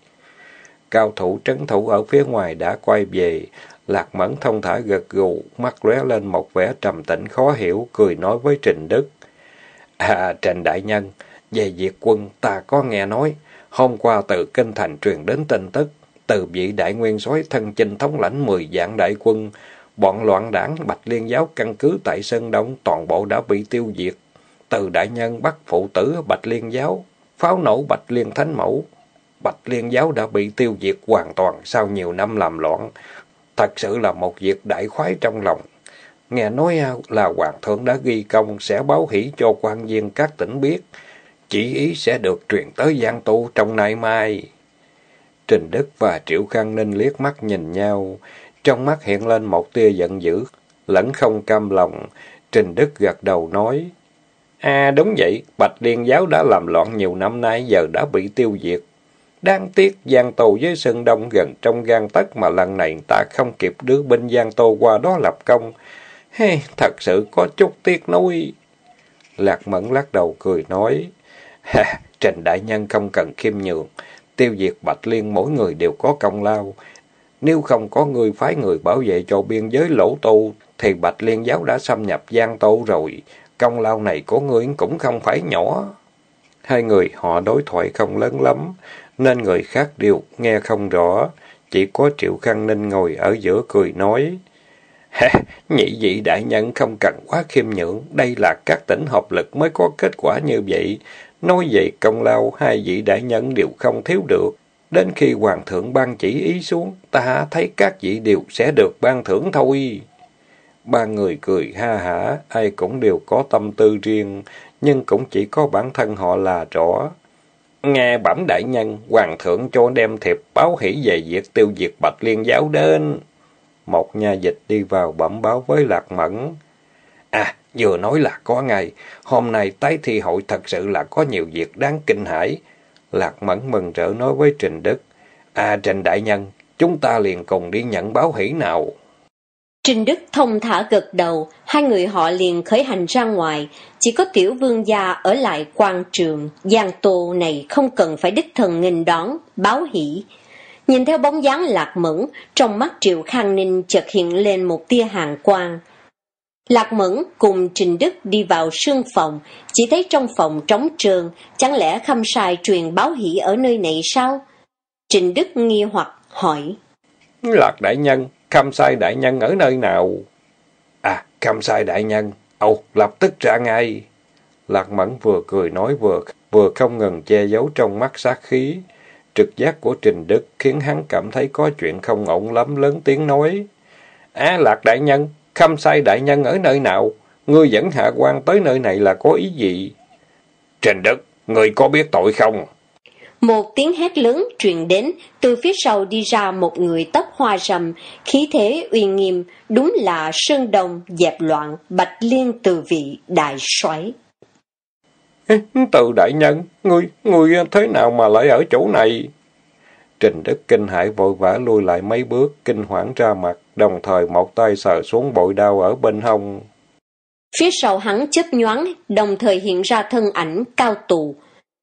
Cao thủ trấn thủ ở phía ngoài đã quay về. Lạc Mẫn thông thả gật gù, mắt lóe lên một vẻ trầm tĩnh khó hiểu, cười nói với Trình Đức. À, Trình Đại Nhân, về việc quân ta có nghe nói, hôm qua từ Kinh Thành truyền đến tin tức, từ vị đại nguyên soái thân chinh thống lãnh mười vạn đại quân, bọn loạn đảng Bạch Liên giáo căn cứ tại Sơn Đông toàn bộ đã bị tiêu diệt. Từ đại nhân bắt phụ tử Bạch Liên giáo, pháo nổ Bạch Liên Thánh Mẫu. Bạch Liên giáo đã bị tiêu diệt hoàn toàn sau nhiều năm làm loạn. Thật sự là một việc đại khoái trong lòng. Nghe nói à, là Hoàng thượng đã ghi công sẽ báo hỷ cho quan viên các tỉnh biết. Chỉ ý sẽ được truyền tới Giang Tu trong nay mai. Trình Đức và Triệu Khang Ninh liếc mắt nhìn nhau. Trong mắt hiện lên một tia giận dữ, lẫn không cam lòng. Trình Đức gật đầu nói. À đúng vậy, Bạch Liên giáo đã làm loạn nhiều năm nay giờ đã bị tiêu diệt. Đáng tiếc Giang Tô với Sơn Đông gần trong gan tất mà lần này ta không kịp đưa binh Giang Tô qua đó lập công. Hey, thật sự có chút tiếc nuối. Lạc Mẫn lắc đầu cười nói. Ha, Trình Đại Nhân không cần khiêm nhường. Tiêu diệt Bạch Liên mỗi người đều có công lao. Nếu không có người phái người bảo vệ cho biên giới lỗ tu, thì Bạch Liên giáo đã xâm nhập Giang Tô rồi. Công lao này của ngươi cũng không phải nhỏ. Hai người họ đối thoại không lớn lắm, nên người khác đều nghe không rõ. Chỉ có Triệu Khang Ninh ngồi ở giữa cười nói. Ha, nhị vị đại nhân không cần quá khiêm nhượng, đây là các tỉnh hợp lực mới có kết quả như vậy. Nói vậy công lao, hai vị đại nhân đều không thiếu được. Đến khi hoàng thượng ban chỉ ý xuống, ta thấy các vị đều sẽ được ban thưởng thôi. Ba người cười ha hả, ai cũng đều có tâm tư riêng, nhưng cũng chỉ có bản thân họ là rõ. Nghe bẩm đại nhân, hoàng thượng cho đem thiệp báo hỷ về việc tiêu diệt bạch liên giáo đến. Một nhà dịch đi vào bẩm báo với Lạc Mẫn. À, vừa nói là có ngày, hôm nay tái thi hội thật sự là có nhiều việc đáng kinh hãi. Lạc Mẫn mừng rỡ nói với Trình Đức. À, Trình Đại Nhân, chúng ta liền cùng đi nhận báo hỷ nào. Trình Đức thông thả gật đầu, hai người họ liền khởi hành ra ngoài, chỉ có tiểu vương gia ở lại quan trường, giang tô này không cần phải đích thần nghênh đón, báo hỷ. Nhìn theo bóng dáng lạc mẫn, trong mắt Triệu Khang Ninh chợt hiện lên một tia hàng quang. Lạc Mẫn cùng Trình Đức đi vào sương phòng, chỉ thấy trong phòng trống trơn, chẳng lẽ khâm sai truyền báo hỷ ở nơi này sao? Trình Đức nghi hoặc hỏi. Lạc đại nhân, khâm sai đại nhân ở nơi nào? À, khâm sai đại nhân, ồ, lập tức ra ngay. Lạc Mẫn vừa cười nói vừa vừa không ngừng che giấu trong mắt sát khí. Trực giác của Trình Đức khiến hắn cảm thấy có chuyện không ổn lắm lớn tiếng nói. À, Lạc đại nhân, khâm sai đại nhân ở nơi nào? Ngươi dẫn hạ quan tới nơi này là có ý gì? Trình Đức, ngươi có biết tội không? Một tiếng hét lớn truyền đến, từ phía sau đi ra một người tóc hoa rầm, khí thế uy nghiêm, đúng là Sơn Đông dẹp loạn, Bạch Liên từ vị đại soái. Từ đại nhân, ngươi, ngươi thế nào mà lại ở chỗ này? Trình Đức kinh hãi vội vã lui lại mấy bước, kinh hoảng ra mặt, đồng thời một tay sờ xuống bội đao ở bên hông. Phía sau hắn chớp nhoáng, đồng thời hiện ra thân ảnh cao tù,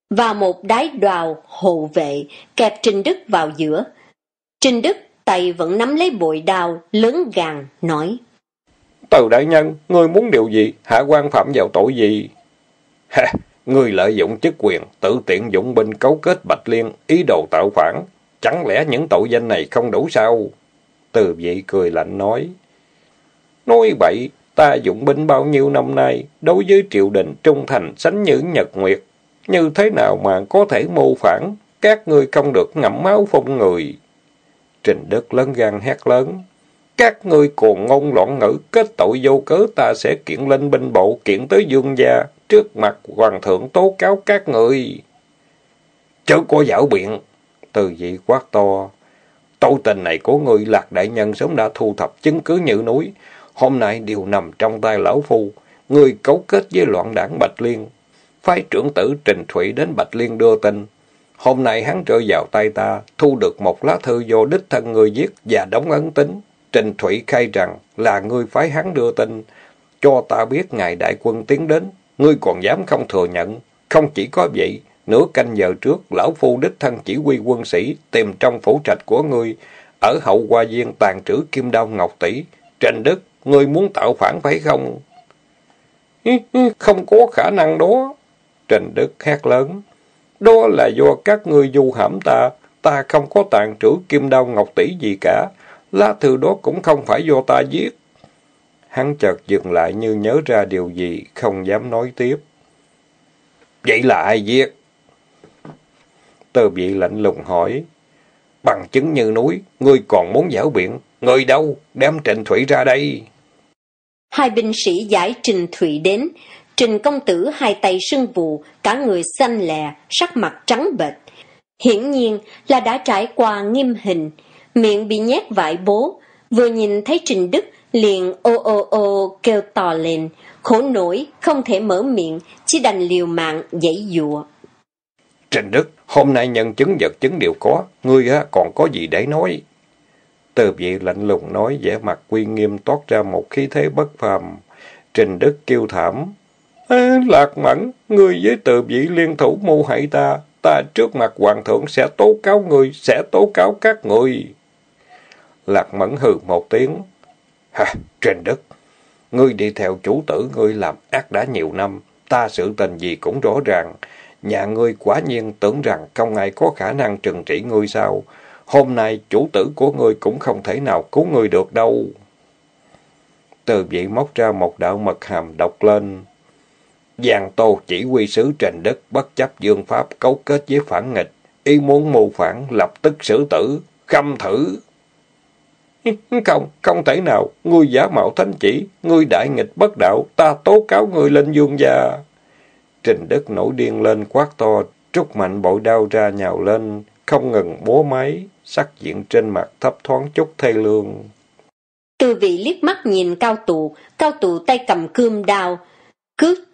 và một đái đoào hộ vệ kẹp Trình Đức vào giữa. Trình Đức tay vẫn nắm lấy bội đao, lớn gàng, nói. Từ đại nhân, ngươi muốn điều gì? Hạ quan phạm vào tội gì? Ha, ngươi lợi dụng chức quyền, tự tiện dụng binh cấu kết Bạch Liên, ý đồ tạo phản. Chẳng lẽ những tội danh này không đủ sao? Từ vị cười lạnh nói. Nói vậy, ta dụng binh bao nhiêu năm nay, đối với triều đình trung thành sánh như nhật nguyệt, như thế nào mà có thể mô phản, các ngươi không được ngậm máu phong người. Trình Đức lớn gan hét lớn. Các ngươi cuồng ngôn loạn ngữ, kết tội vô cớ ta sẽ kiện lên binh bộ, kiện tới dương gia, trước mặt hoàng thượng tố cáo các người. Chớ có dảo biện, từ dị quát to. Tội tình này của người lạc đại nhân sớm đã thu thập chứng cứ như núi, hôm nay đều nằm trong tay lão phu. Người cấu kết với loạn đảng Bạch Liên, phái trưởng tử Trình Thủy đến Bạch Liên đưa tin. Hôm nay hắn rơi vào tay ta, thu được một lá thư vô đích thân người viết và đóng ấn tính. Trình Thủy khai rằng là ngươi phái hắn đưa tin, cho ta biết ngày đại quân tiến đến, ngươi còn dám không thừa nhận. Không chỉ có vậy, nửa canh giờ trước, lão phu đích thân chỉ huy quân sĩ tìm trong phủ trạch của ngươi, ở hậu hoa viên tàn trữ kim đao ngọc tỷ. Trình Đức, ngươi muốn tạo phản phải không? Không có khả năng đó. Trình Đức hét lớn. Đó là do các ngươi du hãm ta. Ta không có tàn trữ kim đao ngọc tỷ gì cả. Lá thư đó cũng không phải do ta viết. Hắn chợt dừng lại như nhớ ra điều gì, không dám nói tiếp. Vậy là ai viết? Tờ vị lạnh lùng hỏi. Bằng chứng như núi, ngươi còn muốn giảo biện. Người đâu? Đem Trịnh Thủy ra đây. Hai binh sĩ giải Trình Thủy đến. Trình công tử hai tay sưng vù, cả người xanh lè, sắc mặt trắng bệch. Hiển nhiên là đã trải qua nghiêm hình, miệng bị nhét vải bố. Vừa nhìn thấy Trình Đức liền ô ô ô kêu to lên, khổ nổi, không thể mở miệng, chỉ đành liều mạng dãy dụa. Trình Đức, hôm nay nhân chứng vật chứng đều có, ngươi á còn có gì để nói? Từ vị lạnh lùng nói, vẻ mặt quy nghiêm toát ra một khí thế bất phàm. Trình Đức kêu thảm. À, lạc mẫn, ngươi với từ vị liên thủ mưu hại ta, ta trước mặt hoàng thượng sẽ tố cáo ngươi, sẽ tố cáo các người. Lạc mẫn hừ một tiếng. Hả, Trình Đức, ngươi đi theo chủ tử ngươi làm ác đã nhiều năm, ta sự tình gì cũng rõ ràng. Nhà ngươi quả nhiên tưởng rằng không ai có khả năng trừng trị ngươi sao? Hôm nay chủ tử của ngươi cũng không thể nào cứu ngươi được đâu. Từ vị móc ra một đạo mật hàm đọc lên. Giang Tô chỉ huy sứ trần Đức bất chấp dương pháp cấu kết với phản nghịch, ý muốn mưu phản lập tức xử tử, khâm thử. Không, không thể nào, ngươi giả mạo thánh chỉ, ngươi đại nghịch bất đạo, ta tố cáo ngươi lên dương gia. Trình Đức nổi điên lên quát to, trúc mạnh bội đao ra nhào lên, không ngừng bố máy, sắc diện trên mặt thấp thoáng chút thê lương. Từ vị liếc mắt nhìn cao tù, cao tù tay cầm cươm đao, cứ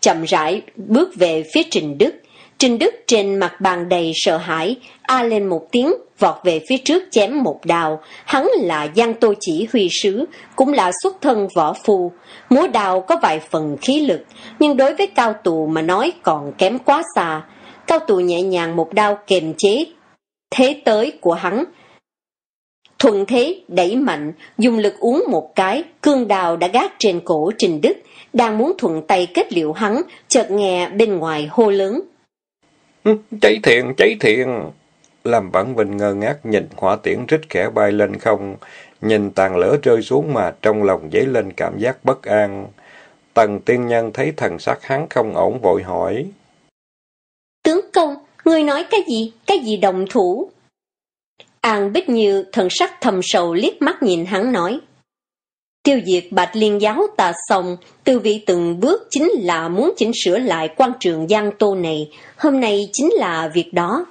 chậm rãi bước về phía Trình Đức. Trình Đức trên mặt bàn đầy sợ hãi, a lên một tiếng, vọt về phía trước chém một đào. Hắn là Giang Tô Chỉ huy sứ, cũng là xuất thân võ phu. Múa đào có vài phần khí lực, nhưng đối với cao tù mà nói còn kém quá xa. Cao tù nhẹ nhàng một đao kềm chế thế tới của hắn. Thuận thế đẩy mạnh, dùng lực uống một cái, cương đào đã gác trên cổ Trình Đức, đang muốn thuận tay kết liễu hắn, chợt nghe bên ngoài hô lớn. Ừ, cháy thiện, cháy thiện! Làm bản Vinh ngơ ngác nhìn hỏa tiễn rít khẽ bay lên không, nhìn tàn lửa rơi xuống mà trong lòng dấy lên cảm giác bất an. Tần tiên nhân thấy thần sắc hắn không ổn vội hỏi. Tướng công, Ngươi nói cái gì? Cái gì đồng thủ? An Bích Như thần sắc thầm sầu liếc mắt nhìn hắn nói. Tiêu diệt bạch liên giáo tà sòng tư vị từng bước chính là muốn chỉnh sửa lại quan trường Giang Tô này, hôm nay chính là việc đó.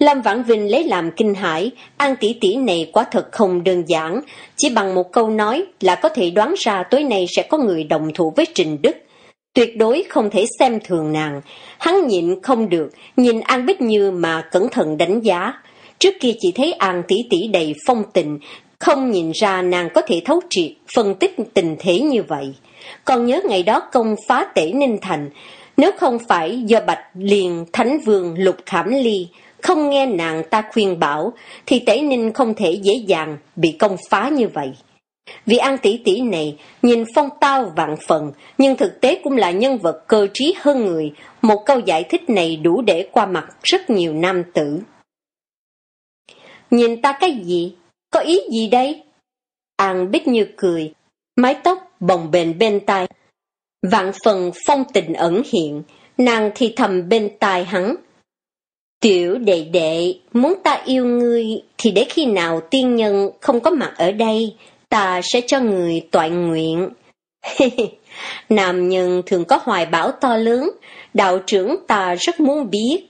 Lâm Vãn Vinh lấy làm kinh hãi, An tỷ tỷ này quả thật không đơn giản, chỉ bằng một câu nói là có thể đoán ra tối nay sẽ có người đồng thủ với Trình Đức. Tuyệt đối không thể xem thường nàng. Hắn nhịn không được, nhìn An Bích Như mà cẩn thận đánh giá. Trước kia chỉ thấy An tỷ tỷ đầy phong tình, không nhìn ra nàng có thể thấu triệt, phân tích tình thế như vậy. Còn nhớ ngày đó công phá tể Ninh Thành, nếu không phải do Bạch Liền Thánh Vương Lục Khảm Ly, không nghe nàng ta khuyên bảo, thì tể Ninh không thể dễ dàng bị công phá như vậy. Vì An tỷ tỷ này nhìn phong tao vạn phần, nhưng thực tế cũng là nhân vật cơ trí hơn người. Một câu giải thích này đủ để qua mặt rất nhiều nam tử. Nhìn ta cái gì? Có ý gì đây? An Bích Như cười, mái tóc bồng bềnh bên tai. Vạn phần phong tình ẩn hiện, nàng thì thầm bên tai hắn. Tiểu đệ đệ, muốn ta yêu ngươi thì để khi nào tiên nhân không có mặt ở đây, ta sẽ cho người toại nguyện. Nam nhân thường có hoài bão to lớn, đạo trưởng ta rất muốn biết.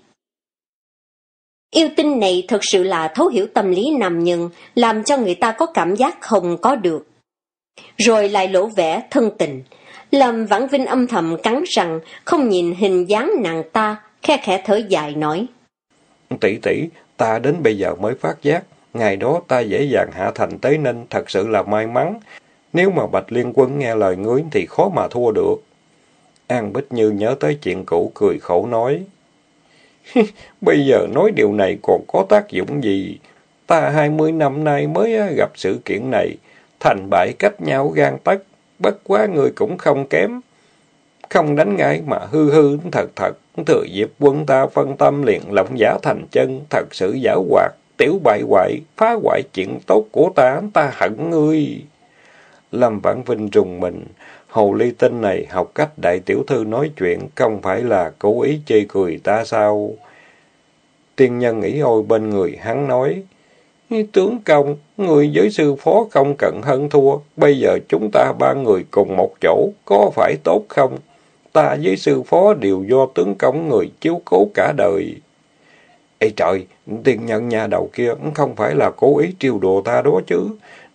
Yêu tinh này thật sự là thấu hiểu tâm lý nam nhân, làm cho người ta có cảm giác không có được. Rồi lại lỗ vẻ thân tình. Lâm Vãn Vinh âm thầm cắn rằng không nhìn hình dáng nàng ta, khe khẽ thở dài nói. Tỷ tỷ, ta đến bây giờ mới phát giác, Ngày đó ta dễ dàng hạ thành tế ninh, thật sự là may mắn. Nếu mà Bạch Liên Quân nghe lời ngươi thì khó mà thua được. An Bích Như nhớ tới chuyện cũ cười khổ nói. Bây giờ nói điều này còn có tác dụng gì? ta hai mươi năm nay mới gặp sự kiện này, thành bại cách nhau gan tất, bất quá người cũng không kém. Không đánh ngay mà hư hư thật thật, thừa dịp quân ta phân tâm liền lộng giả thành chân, thật sự giả hoạt, tiểu bại hoại, phá hoại chuyện tốt của ta, ta hận ngươi. Lâm Vãn Vinh rùng mình, hồ ly tinh này học cách đại tiểu thư nói chuyện, không phải là cố ý chê cười ta sao? Tiên nhân nghĩ ôi bên người hắn nói, Tướng công, người với sư phó không cận hơn thua, bây giờ chúng ta ba người cùng một chỗ, có phải tốt không? Ta với sư phó đều do tướng công người chiếu cố cả đời. Ê trời, tiên nhân nhà đầu kia không phải là cố ý trêu đùa ta đó chứ.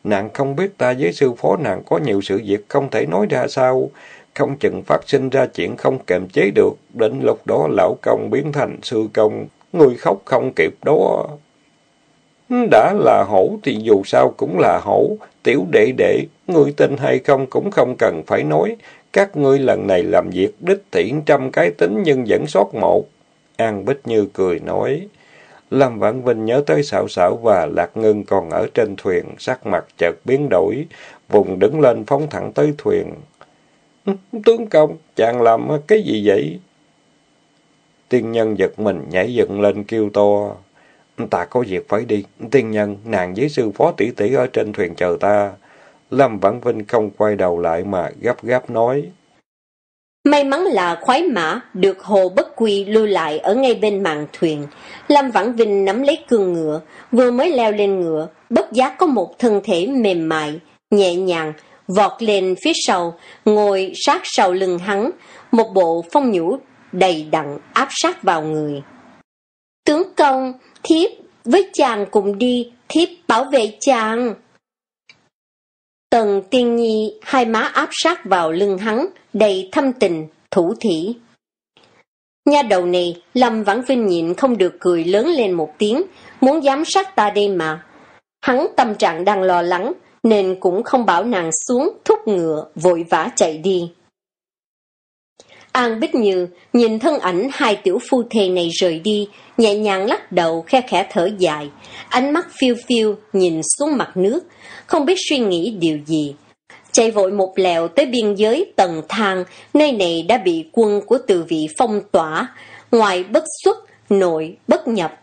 Nàng không biết ta với sư phó nàng có nhiều sự việc không thể nói ra sao. Không chừng phát sinh ra chuyện không kềm chế được. Đến lúc đó lão công biến thành sư công. Người khóc không kịp đó. Đã là hổ thì dù sao cũng là hổ. Tiểu đệ đệ, người tin hay không cũng không cần phải nói. Các ngươi lần này làm việc đích thiện trăm cái tính nhưng vẫn sót một. An Bích Như cười nói. Lâm Vãn Vinh nhớ tới xảo xảo và Lạc Ngân còn ở trên thuyền, sắc mặt chợt biến đổi, vùng đứng lên phóng thẳng tới thuyền. Tướng công, chàng làm cái gì vậy? Tiên nhân giật mình nhảy dựng lên kêu to. Ta có việc phải đi. Tiên nhân, nàng với sư phó tỷ tỷ ở trên thuyền chờ ta. Lâm Vãn Vinh không quay đầu lại mà gấp gáp nói. May mắn là khoái mã được Hồ Bất Quy lưu lại ở ngay bên mạn thuyền. Lâm Vãn Vinh nắm lấy cương ngựa, vừa mới leo lên ngựa, bất giác có một thân thể mềm mại, nhẹ nhàng, vọt lên phía sau, ngồi sát sau lưng hắn, một bộ phong nhũ đầy đặn áp sát vào người. Tướng công, thiếp, với chàng cùng đi, thiếp bảo vệ chàng. Tần tiên nhi hai má áp sát vào lưng hắn, đầy thâm tình, thủ thỉ. Nha đầu này, Lâm Vãn Vinh nhịn không được cười lớn lên một tiếng, muốn giám sát ta đây mà. Hắn tâm trạng đang lo lắng, nên cũng không bảo nàng xuống, thúc ngựa, vội vã chạy đi. An Bích Như nhìn thân ảnh hai tiểu phu thề này rời đi, nhẹ nhàng lắc đầu khe khẽ thở dài, ánh mắt phiêu phiêu nhìn xuống mặt nước, không biết suy nghĩ điều gì. Chạy vội một lèo tới biên giới tầng thang, nơi này đã bị quân của từ vị phong tỏa, ngoài bất xuất, nội bất nhập.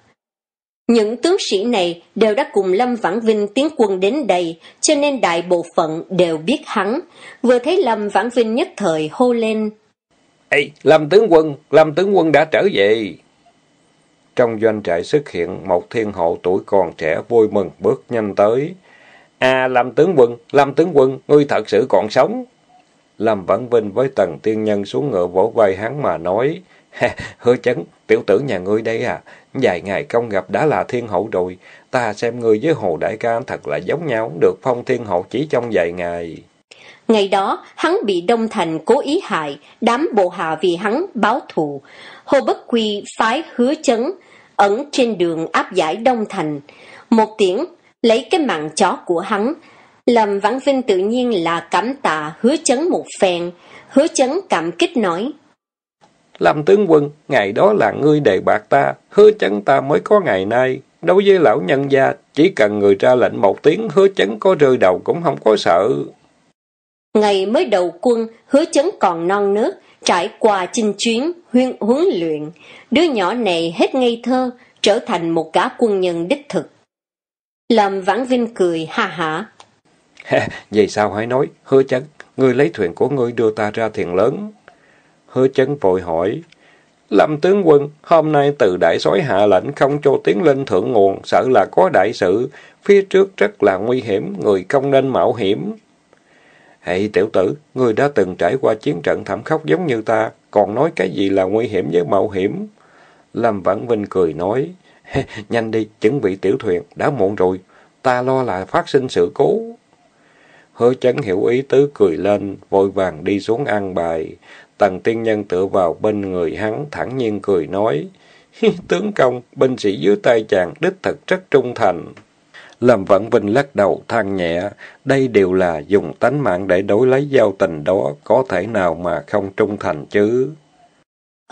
Những tướng sĩ này đều đã cùng Lâm Vãn Vinh tiến quân đến đây, cho nên đại bộ phận đều biết hắn. Vừa thấy Lâm Vãn Vinh nhất thời hô lên. Ê, Lâm tướng quân, Lâm tướng quân đã trở về. Trong doanh trại xuất hiện một thiên hộ tuổi còn trẻ vui mừng bước nhanh tới. À, Lâm tướng quân, Lâm tướng quân, ngươi thật sự còn sống. Lâm Vãn Vinh với tầng tiên nhân xuống ngựa vỗ vai hắn mà nói. Hứa chấn, tiểu tử nhà ngươi đây à, vài ngày không gặp đã là thiên hậu rồi. Ta xem ngươi với Hồ Đại ca thật là giống nhau, được phong thiên hậu chỉ trong vài ngày. Ngày đó, hắn bị Đông Thành cố ý hại, đám bộ hạ vì hắn báo thù. Hồ Bất Quy phái hứa chấn, ẩn trên đường áp giải Đông Thành. Một tiếng, lấy cái mạng chó của hắn. Lâm Vãn Vinh tự nhiên là cảm tạ hứa chấn một phen. Hứa chấn cảm kích nói. Lâm tướng quân, ngày đó là ngươi đề bạc ta, hứa chấn ta mới có ngày nay. Đối với lão nhân gia, chỉ cần người ra lệnh một tiếng, hứa chấn có rơi đầu cũng không có sợ. Ngày mới đầu quân, hứa chấn còn non nớt, trải qua chinh chuyến, huyên huấn luyện. Đứa nhỏ này hết ngây thơ, trở thành một cá quân nhân đích thực. Lâm Vãn Vinh cười ha hả. Vậy sao hãy nói, hứa chấn, ngươi lấy thuyền của ngươi đưa ta ra thiền lớn. Hứa chấn vội hỏi, Lâm tướng quân, hôm nay từ đại soái hạ lệnh không cho tiến lên thượng nguồn, sợ là có đại sự, phía trước rất là nguy hiểm, người không nên mạo hiểm. Hệ tiểu tử, ngươi đã từng trải qua chiến trận thảm khốc giống như ta, còn nói cái gì là nguy hiểm với mạo hiểm? Lâm Vãn Vinh cười nói, nhanh đi, chuẩn bị tiểu thuyền, đã muộn rồi, ta lo là phát sinh sự cố. Hứa chấn hiểu ý tứ cười lên, vội vàng đi xuống ăn bài. Tần tiên nhân tựa vào bên người hắn, thẳng nhiên cười nói, tướng công, binh sĩ dưới tay chàng đích thật rất trung thành. Lâm Vãn Vinh lắc đầu than nhẹ, đây đều là dùng tánh mạng để đối lấy giao tình đó, có thể nào mà không trung thành chứ?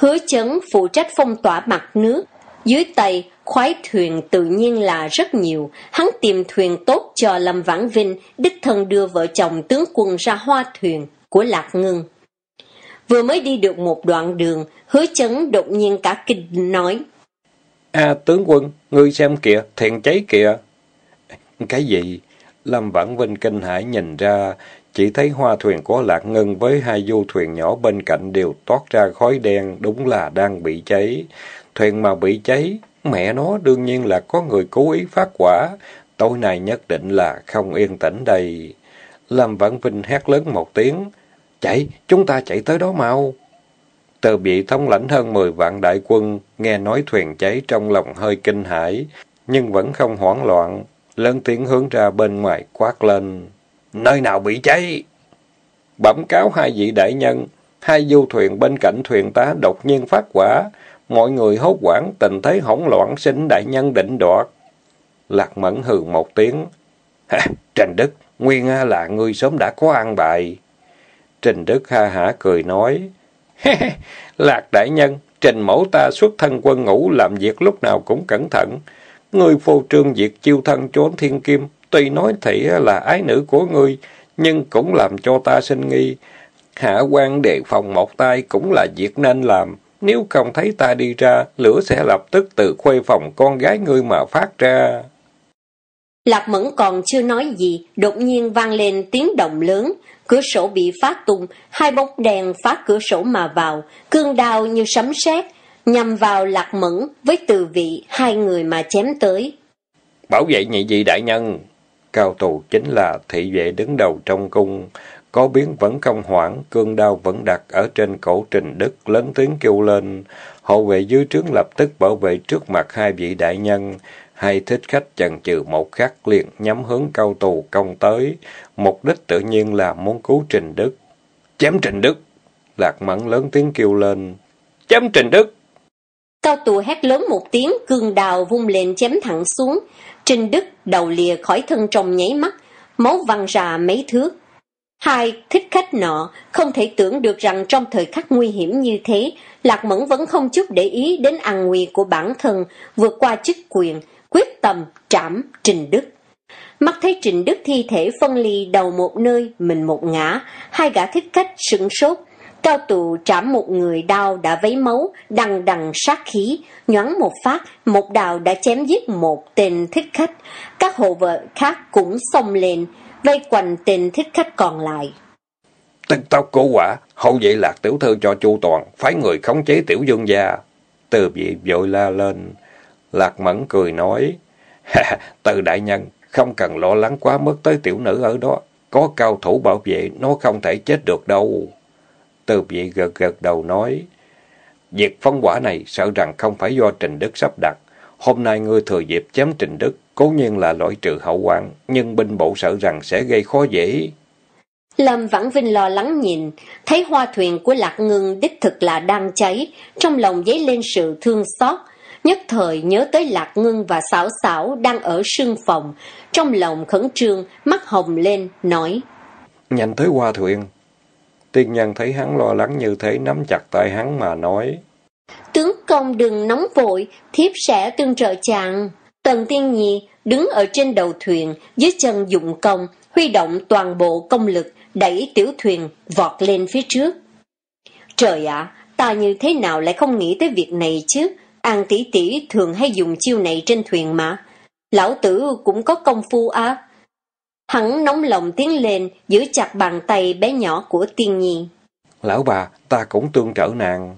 Hứa chấn phụ trách phong tỏa mặt nước, dưới tay khoái thuyền tự nhiên là rất nhiều, hắn tìm thuyền tốt cho Lâm Vãn Vinh, đích thân đưa vợ chồng tướng quân ra hoa thuyền của Lạc Ngưng. Vừa mới đi được một đoạn đường, hứa chấn đột nhiên cả kinh nói. À tướng quân, ngươi xem kìa, thuyền cháy kìa. Cái gì? Lâm Vãn Vinh kinh hãi nhìn ra, chỉ thấy hoa thuyền của Lạc Ngân với hai du thuyền nhỏ bên cạnh đều toát ra khói đen, đúng là đang bị cháy. Thuyền mà bị cháy, mẹ nó đương nhiên là có người cố ý phát quả. Tối nay nhất định là không yên tĩnh đây. Lâm Vãn Vinh hét lớn một tiếng. Chạy, chúng ta chạy tới đó mau. Từ bị thống lãnh hơn 10 vạn đại quân, nghe nói thuyền cháy trong lòng hơi kinh hãi, nhưng vẫn không hoảng loạn, lớn tiếng hướng ra bên ngoài quát lên. Nơi nào bị cháy? Bẩm cáo hai vị đại nhân, hai du thuyền bên cạnh thuyền tá đột nhiên phát quả, mọi người hốt hoảng, tình thế hỗn loạn xin đại nhân định đoạt. Lạc Mẫn hừ một tiếng. Ha, Trình Đức, nguyên là ngươi sớm đã có ăn bài. Trình Đức ha hả cười nói. Lạc đại nhân, Trình mẫu ta xuất thân quân ngũ làm việc lúc nào cũng cẩn thận. Ngươi phô trương việc chiêu thân trốn thiên kim, tuy nói thị là ái nữ của ngươi, nhưng cũng làm cho ta sinh nghi. Hạ quan đề phòng một tay cũng là việc nên làm. Nếu không thấy ta đi ra, lửa sẽ lập tức từ khuê phòng con gái ngươi mà phát ra. Lạc Mẫn còn chưa nói gì, đột nhiên vang lên tiếng động lớn, cửa sổ bị phá tung, hai bóng đèn phá cửa sổ mà vào, cương đao như sấm sét nhằm vào Lạc Mẫn với từ vị hai người mà chém tới. Bảo vệ nhị vị đại nhân, cao tù chính là thị vệ đứng đầu trong cung, có biến vẫn không hoảng, cương đao vẫn đặt ở trên cổ trình đức, lớn tiếng kêu lên. Hộ vệ dưới trướng lập tức bảo vệ trước mặt hai vị đại nhân. Hai thích khách chần chừ một khắc liền nhắm hướng cao tù công tới. Mục đích tự nhiên là muốn cứu Trình Đức. Chém Trình Đức! Lạc mẫn lớn tiếng kêu lên. Chém Trình Đức! Cao tù hét lớn một tiếng, cương đào vung lên chém thẳng xuống. Trình Đức đầu lìa khỏi thân trong nháy mắt, máu văng ra mấy thước. Hai thích khách nọ không thể tưởng được rằng trong thời khắc nguy hiểm như thế, Lạc Mẫn vẫn không chút để ý đến an nguy của bản thân, vượt qua chức quyền, quyết tâm trảm Trình Đức. Mắt thấy Trình Đức thi thể phân ly đầu một nơi, mình một ngã, hai gã thích khách sững sốt. Cao tù trảm một người đao đã vấy máu, đằng đằng sát khí, nhoáng một phát, một đào đã chém giết một tên thích khách. Các hộ vợ khác cũng xông lên, vây quanh tên thích khách còn lại. Tức tốc cố quả, hậu vệ lạc tiểu thư cho chu toàn, phái người khống chế tiểu dương gia. Từ vị vội la lên. Lạc mẫn cười nói, từ đại nhân, không cần lo lắng quá mất tới tiểu nữ ở đó. Có cao thủ bảo vệ, nó không thể chết được đâu. Từ vị gật gật đầu nói, việc phong quả này sợ rằng không phải do Trình Đức sắp đặt. Hôm nay ngươi thừa dịp chém Trình Đức, cố nhiên là loại trừ hậu quan, nhưng binh bộ sợ rằng sẽ gây khó dễ. Lâm Vãn Vinh lo lắng nhìn, thấy hoa thuyền của Lạc Ngưng đích thực là đang cháy, trong lòng dấy lên sự thương xót. Nhất thời nhớ tới Lạc Ngưng và Xảo Xảo đang ở sương phòng, trong lòng khẩn trương, mắt hồng lên, nói. Nhanh tới hoa thuyền. Tiên nhân thấy hắn lo lắng như thế nắm chặt tay hắn mà nói. Tướng công đừng nóng vội, thiếp sẽ tương trợ chàng. Tần Tiên Nhi đứng ở trên đầu thuyền, dưới chân dụng công, huy động toàn bộ công lực, đẩy tiểu thuyền vọt lên phía trước. Trời ạ, ta như thế nào lại không nghĩ tới việc này chứ? An tỷ tỷ thường hay dùng chiêu này trên thuyền mà. Lão tử cũng có công phu á. Hắn nóng lòng tiến lên, giữ chặt bàn tay bé nhỏ của tiên nhi. Lão bà, ta cũng tương trợ nàng.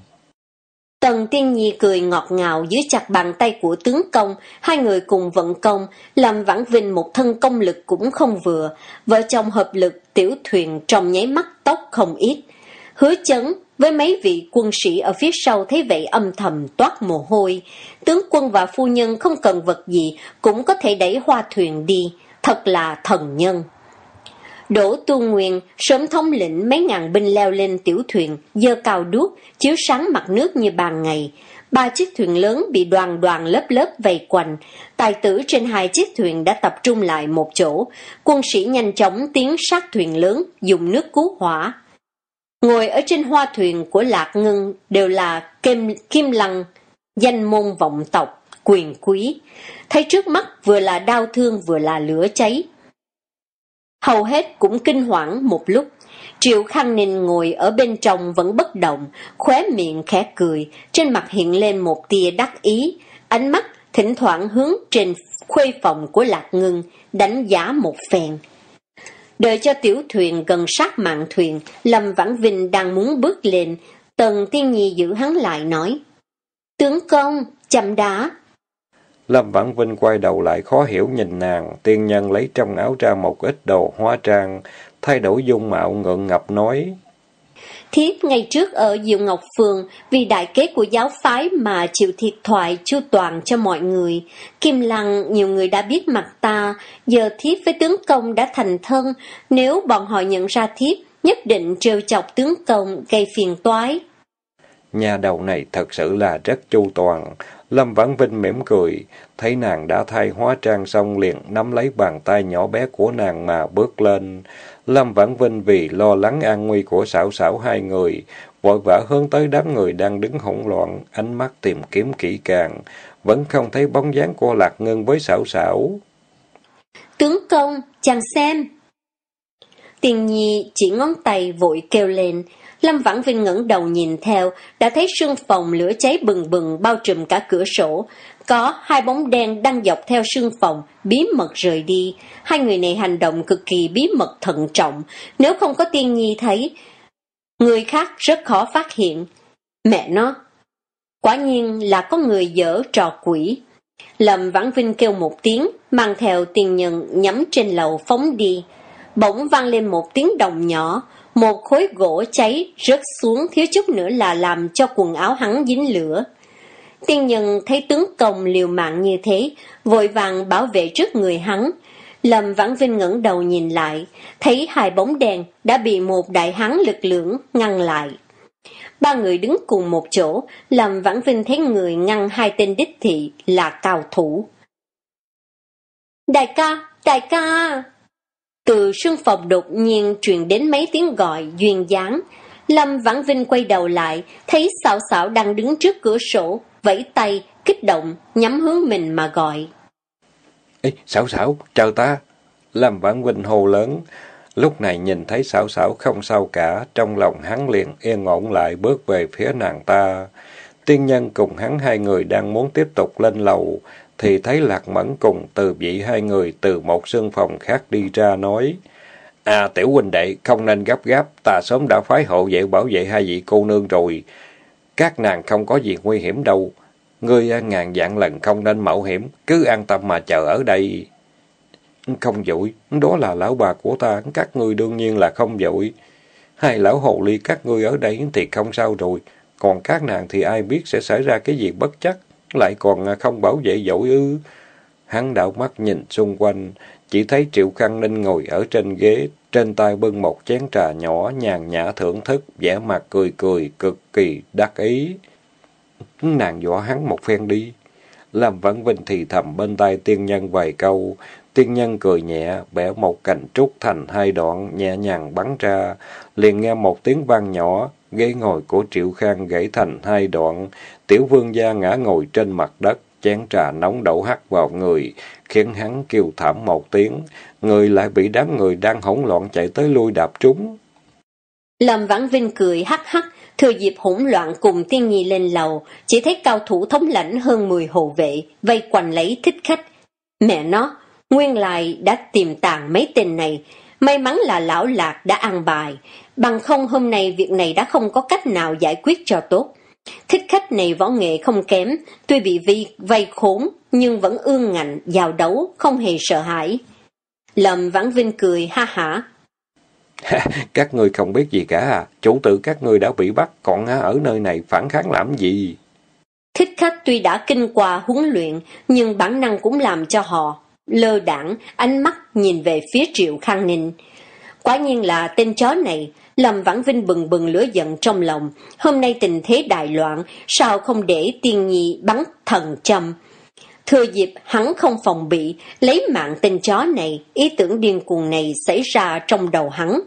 Tần Tiên Nhi cười ngọt ngào dưới chặt bàn tay của tướng công, hai người cùng vận công, làm vãn vinh một thân công lực cũng không vừa, vợ chồng hợp lực tiểu thuyền trong nháy mắt tốc không ít. Hứa chấn với mấy vị quân sĩ ở phía sau thấy vậy âm thầm toát mồ hôi, tướng quân và phu nhân không cần vật gì cũng có thể đẩy hoa thuyền đi, thật là thần nhân. Đỗ Tu Nguyên sớm thống lĩnh mấy ngàn binh leo lên tiểu thuyền, dơ cao đuốc, chiếu sáng mặt nước như bàn ngày. Ba chiếc thuyền lớn bị đoàn đoàn lớp lớp vây quanh. Tài tử trên hai chiếc thuyền đã tập trung lại một chỗ. Quân sĩ nhanh chóng tiến sát thuyền lớn, dùng nước cứu hỏa. Ngồi ở trên hoa thuyền của Lạc Ngân đều là Kim, Kim Lăng, danh môn vọng tộc quyền quý, thấy trước mắt vừa là đau thương vừa là lửa cháy. Hầu hết cũng kinh hoảng một lúc, Triệu Khang Ninh ngồi ở bên trong vẫn bất động, khóe miệng khẽ cười, trên mặt hiện lên một tia đắc ý, ánh mắt thỉnh thoảng hướng trên khuê phòng của Lạc Ngưng, đánh giá một phen. Đợi cho tiểu thuyền gần sát mạng thuyền, Lâm Vãn Vinh đang muốn bước lên, Tần Tiên Nhi giữ hắn lại nói, Tướng công, chậm đã. Lâm Vãn Vinh quay đầu lại khó hiểu nhìn nàng, tiên nhân lấy trong áo ra một ít đồ hóa trang, thay đổi dung mạo ngượng ngập nói. Thiếp ngày trước ở Diệu Ngọc Phường vì đại kế của giáo phái mà chịu thiệt thoại chu toàn cho mọi người. Kim Lăng nhiều người đã biết mặt ta, giờ thiếp với tướng công đã thành thân, nếu bọn họ nhận ra thiếp, nhất định trêu chọc tướng công gây phiền toái. Nhà đầu này thật sự là rất chu toàn. Lâm Vãn Vinh mỉm cười, thấy nàng đã thay hóa trang xong liền nắm lấy bàn tay nhỏ bé của nàng mà bước lên. Lâm Vãn Vinh vì lo lắng an nguy của xảo xảo hai người, vội vã hướng tới đám người đang đứng hỗn loạn, ánh mắt tìm kiếm kỹ càng, vẫn không thấy bóng dáng của Lạc Ngân với xảo xảo. Tướng công, chàng xem. Tiền nhi chỉ ngón tay vội kêu lên, Lâm Vãn Vinh ngẩng đầu nhìn theo, đã thấy sương phòng lửa cháy bừng bừng bao trùm cả cửa sổ. Có hai bóng đen đang dọc theo sương phòng, bí mật rời đi. Hai người này hành động cực kỳ bí mật thận trọng. Nếu không có tiên nhi thấy, người khác rất khó phát hiện. Mẹ nó, quả nhiên là có người dở trò quỷ. Lâm Vãn Vinh kêu một tiếng, mang theo tiền nhân nhắm trên lầu phóng đi. Bỗng vang lên một tiếng đồng nhỏ, một khối gỗ cháy rớt xuống thiếu chút nữa là làm cho quần áo hắn dính lửa. Tiên nhân thấy tướng công liều mạng như thế, vội vàng bảo vệ trước người hắn. Lâm Vãn Vinh ngẩng đầu nhìn lại, thấy hai bóng đèn đã bị một đại hán lực lượng ngăn lại. Ba người đứng cùng một chỗ, Lâm Vãn Vinh thấy người ngăn hai tên đích thị là cao thủ. Đại ca, đại ca! Từ sương phòng đột nhiên truyền đến mấy tiếng gọi duyên dáng. Lâm Vãn Vinh quay đầu lại, thấy xảo xảo đang đứng trước cửa sổ, vẫy tay, kích động, nhắm hướng mình mà gọi. Ê, xảo xảo, chờ ta! Lâm Vãn Vinh hồ lớn. Lúc này nhìn thấy xảo xảo không sao cả, trong lòng hắn liền yên ổn lại bước về phía nàng ta. Tiên nhân cùng hắn hai người đang muốn tiếp tục lên lầu, thì thấy Lạc Mẫn cùng từ vị hai người từ một sương phòng khác đi ra nói. À tiểu huynh đệ, không nên gấp gáp, ta sớm đã phái hộ vệ bảo vệ hai vị cô nương rồi. Các nàng không có gì nguy hiểm đâu. Ngươi à, ngàn dạng lần không nên mạo hiểm, cứ an tâm mà chờ ở đây. Không dội, đó là lão bà của ta, các ngươi đương nhiên là không dội. Hai lão hồ ly các ngươi ở đây thì không sao rồi, còn các nàng thì ai biết sẽ xảy ra cái gì bất chắc lại còn à, không bảo vệ giỏi ư. Hắn đảo mắt nhìn xung quanh, chỉ thấy Triệu Khang Ninh ngồi ở trên ghế, trên tay bưng một chén trà nhỏ, nhàn nhã thưởng thức, vẻ mặt cười cười, cực kỳ đắc ý. Nàng dọa hắn một phen đi. làm Vãn Vinh thì thầm bên tay tiên nhân vài câu, tiên nhân cười nhẹ, bẻ một cành trúc thành hai đoạn, nhẹ nhàng bắn ra, liền nghe một tiếng vang nhỏ, ghế ngồi của Triệu Khang gãy thành hai đoạn, Tiểu vương gia ngã ngồi trên mặt đất, chén trà nóng đổ hắt vào người, khiến hắn kêu thảm một tiếng, người lại bị đám người đang hỗn loạn chạy tới lui đạp trúng. Lâm Vãn Vinh cười hắc hắc, thừa dịp hỗn loạn cùng tiên nhi lên lầu, chỉ thấy cao thủ thống lãnh hơn 10 hộ vệ, vây quanh lấy thích khách. Mẹ nó, nguyên lại đã tìm tàng mấy tên này, may mắn là lão lạc đã ăn bài, bằng không hôm nay việc này đã không có cách nào giải quyết cho tốt. Thích khách này võ nghệ không kém, tuy bị vi vây khốn, nhưng vẫn ương ngạnh, giao đấu, không hề sợ hãi. Lâm Vãn Vinh cười ha hả. các ngươi không biết gì cả à, chủ tử các ngươi đã bị bắt, còn ở nơi này phản kháng làm gì? Thích khách tuy đã kinh qua huấn luyện, nhưng bản năng cũng làm cho họ lơ đảng, ánh mắt nhìn về phía Triệu Khang Ninh. Quả nhiên là tên chó này, Lâm Vãn Vinh bừng bừng lửa giận trong lòng, hôm nay tình thế đại loạn, sao không để tiên nhi bắn thần châm. Thừa dịp hắn không phòng bị, lấy mạng tên chó này, ý tưởng điên cuồng này xảy ra trong đầu hắn.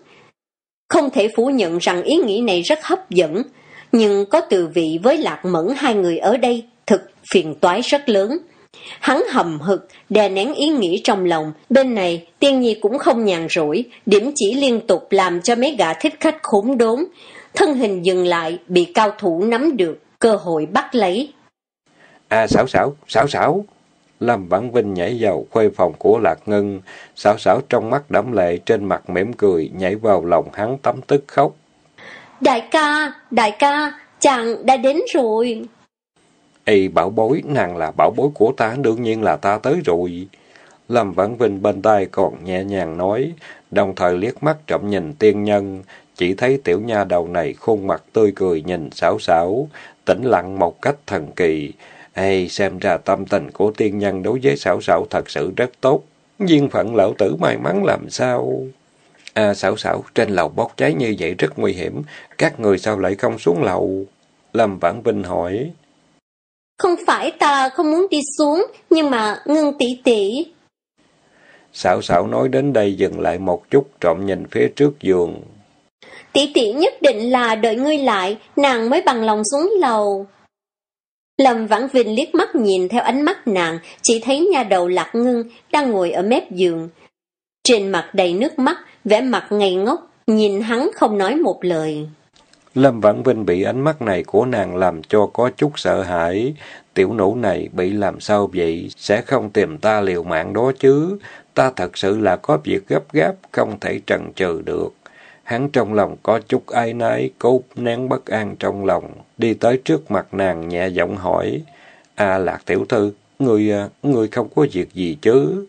Không thể phủ nhận rằng ý nghĩ này rất hấp dẫn, nhưng có từ vị với lạc mẫn hai người ở đây thực phiền toái rất lớn. Hắn hầm hực, đè nén ý nghĩ trong lòng. Bên này, tiên nhi cũng không nhàn rỗi, điểm chỉ liên tục làm cho mấy gã thích khách khốn đốn. Thân hình dừng lại, bị cao thủ nắm được, cơ hội bắt lấy. À xảo xảo, xảo xảo. Lâm Vãn Vinh nhảy vào khuê phòng của Lạc Ngân, xảo xảo trong mắt đẫm lệ trên mặt mỉm cười, nhảy vào lòng hắn tấm tức khóc. Đại ca, đại ca, chàng đã đến rồi. Ê bảo bối, nàng là bảo bối của ta, đương nhiên là ta tới rồi. Lâm Vãn Vinh bên tai còn nhẹ nhàng nói, đồng thời liếc mắt trộm nhìn tiên nhân, chỉ thấy tiểu nha đầu này khuôn mặt tươi cười nhìn xảo xảo, tĩnh lặng một cách thần kỳ. Ê, xem ra tâm tình của tiên nhân đối với xảo xảo thật sự rất tốt. Duyên phận lão tử may mắn làm sao? À xảo xảo, trên lầu bốc cháy như vậy rất nguy hiểm. Các người sao lại không xuống lầu? Lâm Vãn Vinh hỏi. Không phải ta không muốn đi xuống, nhưng mà ngưng tỷ tỷ. Xảo xảo nói đến đây dừng lại một chút trộm nhìn phía trước giường. Tỷ tỷ nhất định là đợi ngươi lại, nàng mới bằng lòng xuống lầu. Lâm Vãn Vinh liếc mắt nhìn theo ánh mắt nàng, chỉ thấy nha đầu lạc ngưng đang ngồi ở mép giường. Trên mặt đầy nước mắt, vẻ mặt ngây ngốc, nhìn hắn không nói một lời. Lâm Vãn Vinh bị ánh mắt này của nàng làm cho có chút sợ hãi. Tiểu nữ này bị làm sao vậy? Sẽ không tìm ta liều mạng đó chứ? Ta thật sự là có việc gấp gáp, không thể trần trừ được. Hắn trong lòng có chút ai nấy, cố nén bất an trong lòng, đi tới trước mặt nàng nhẹ giọng hỏi, À Lạc Tiểu Thư, người, à, người không có việc gì chứ?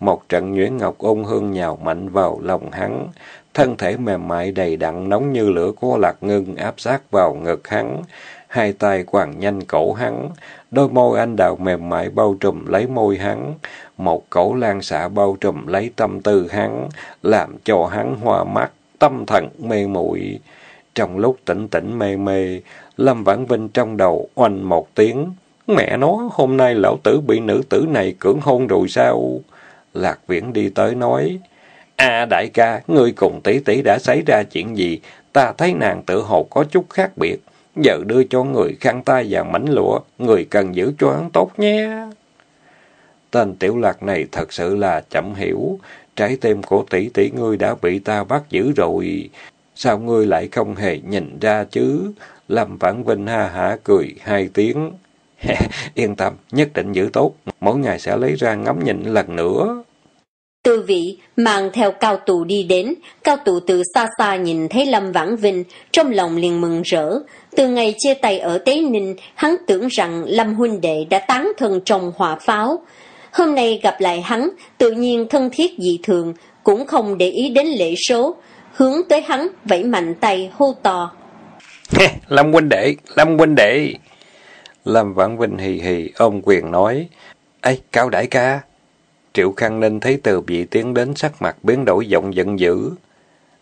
Một trận nhuyễn ngọc ôn hương nhào mạnh vào lòng hắn, thân thể mềm mại đầy đặn nóng như lửa của Lạc Ngưng áp sát vào ngực hắn, hai tay quàng nhanh cổ hắn, đôi môi anh đào mềm mại bao trùm lấy môi hắn, một cổ lan xạ bao trùm lấy tâm tư hắn, làm cho hắn hoa mắt, tâm thần mê muội. Trong lúc tỉnh tỉnh mê mê, Lâm Vãn Vinh trong đầu oanh một tiếng. Mẹ nó, hôm nay lão tử bị nữ tử này cưỡng hôn rồi sao? Lạc Viễn đi tới nói, À đại ca, ngươi cùng tỷ tỷ đã xảy ra chuyện gì? Ta thấy nàng tự hồ có chút khác biệt. Giờ đưa cho người khăn tay và mảnh lụa, người cần giữ cho hắn tốt nhé. Tên tiểu lạc này thật sự là chậm hiểu. Trái tim của tỷ tỷ ngươi đã bị ta bắt giữ rồi. Sao ngươi lại không hề nhìn ra chứ? Lâm Vãn Vinh ha hả cười hai tiếng. Yên tâm, nhất định giữ tốt. Mỗi ngày sẽ lấy ra ngắm nhìn lần nữa. Tư vị mang theo cao tù đi đến, cao tù từ xa xa nhìn thấy Lâm Vãn Vinh, trong lòng liền mừng rỡ. Từ ngày chia tay ở Tế Ninh, hắn tưởng rằng Lâm huynh đệ đã tán thân trong hỏa pháo. Hôm nay gặp lại hắn, tự nhiên thân thiết dị thường, cũng không để ý đến lễ số, hướng tới hắn vẫy mạnh tay hô to. Lâm huynh đệ, Lâm huynh đệ. Lâm Vãn Vinh hì hì ôm quyền nói, Ê, Cao đại ca. Triệu Khang Ninh thấy từ vị tiến đến sắc mặt biến đổi giọng giận dữ.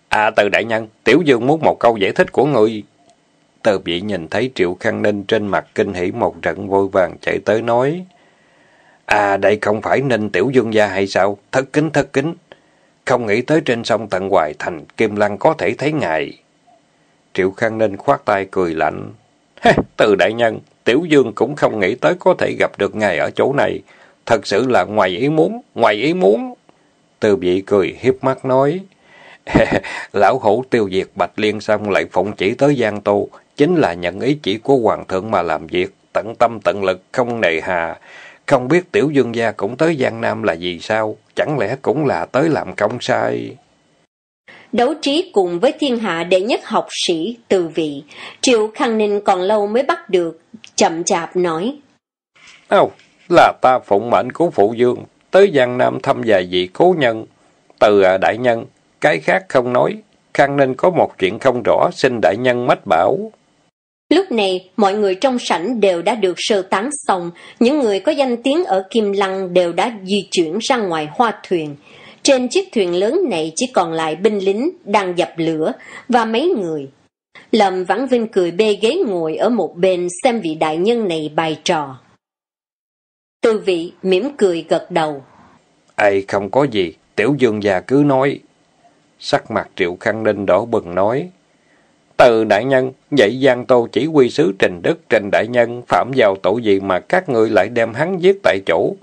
À từ đại nhân, Tiểu Dương muốn một câu giải thích của người. Từ vị nhìn thấy Triệu Khang Ninh trên mặt kinh hỉ một trận vội vàng chạy tới nói. À đây không phải Ninh Tiểu Dương gia hay sao? Thất kính thất kính. Không nghĩ tới trên sông Tận Hoài thành Kim Lăng có thể thấy ngài. Triệu Khang Ninh khoát tay cười lạnh. Từ đại nhân, Tiểu Dương cũng không nghĩ tới có thể gặp được ngài ở chỗ này. Thật sự là ngoài ý muốn, ngoài ý muốn. Từ vị cười hiếp mắt nói. Lão hủ tiêu diệt Bạch Liên xong lại phụng chỉ tới Giang Tô, chính là nhận ý chỉ của Hoàng thượng mà làm việc, tận tâm tận lực, không nề hà. Không biết tiểu dương gia cũng tới Giang Nam là gì sao? Chẳng lẽ cũng là tới làm công sai? Đấu trí cùng với thiên hạ đệ nhất học sĩ, từ vị, Triệu Khang Ninh còn lâu mới bắt được, chậm chạp nói. Ồ, là ta phụng mệnh của phụ dương, tới Giang Nam thăm vài vị cố nhân. Từ à, đại nhân, cái khác không nói, Khang nên có một chuyện không rõ, xin đại nhân mách bảo. Lúc này, mọi người trong sảnh đều đã được sơ tán xong, những người có danh tiếng ở Kim Lăng đều đã di chuyển ra ngoài hoa thuyền. Trên chiếc thuyền lớn này chỉ còn lại binh lính đang dập lửa và mấy người. Lâm Vãn Vinh cười bê ghế ngồi ở một bên xem vị đại nhân này bài trò. Tư vị mỉm cười gật đầu. Ai không có gì, tiểu dương già cứ nói. Sắc mặt triệu khăn ninh đỏ bừng nói. Từ đại nhân, vậy Giang Tô chỉ huy sứ Trình Đức, Trình đại nhân phạm vào tội gì mà các ngươi lại đem hắn giết tại chỗ?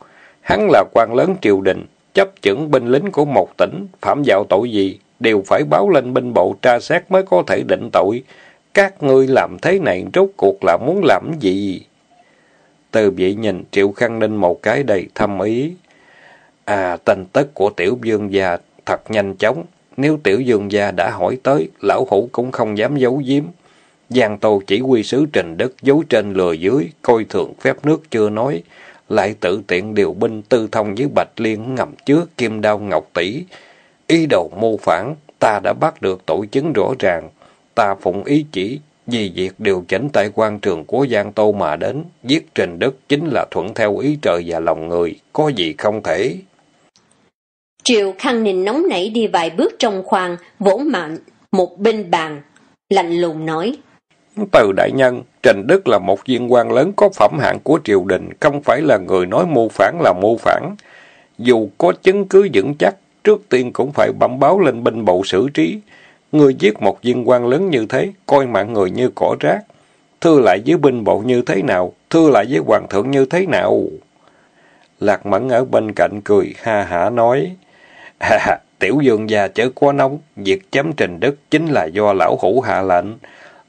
Hắn là quan lớn triều đình, chấp chưởng binh lính của một tỉnh, phạm vào tội gì, đều phải báo lên binh bộ tra xét mới có thể định tội. Các ngươi làm thế này rốt cuộc là muốn làm gì? Từ vị nhìn Triệu Khăn Ninh một cái đầy thâm ý. À, tin tức của tiểu dương gia thật nhanh chóng. Nếu tiểu dương gia đã hỏi tới, lão hủ cũng không dám giấu giếm. Giang Tô chỉ quy sứ Trình Đức giấu trên lừa dưới, coi thường phép nước chưa nói, lại tự tiện điều binh tư thông với Bạch Liên ngầm chứa kim đao ngọc tỷ. Ý đồ mưu phản, ta đã bắt được tội chứng rõ ràng. Ta phụng ý chỉ, vì việc điều chỉnh tại quan trường của Giang Tô mà đến, giết Trình Đức chính là thuận theo ý trời và lòng người, có gì không thể. Triệu Khang Ninh nóng nảy đi vài bước trong khoang, vỗ mạnh một bên bàn, lạnh lùng nói. Từ đại nhân, Trình Đức là một viên quan lớn có phẩm hạng của triều đình, không phải là người nói mưu phản là mưu phản. Dù có chứng cứ vững chắc, trước tiên cũng phải bẩm báo lên binh bộ xử trí. Người giết một viên quan lớn như thế, coi mạng người như cỏ rác. Thưa lại với binh bộ như thế nào? Thưa lại với hoàng thượng như thế nào? Lạc Mẫn ở bên cạnh cười ha hả nói. À, tiểu dương già chớ quá nóng, việc chấm Trình Đức chính là do lão hủ hạ lệnh.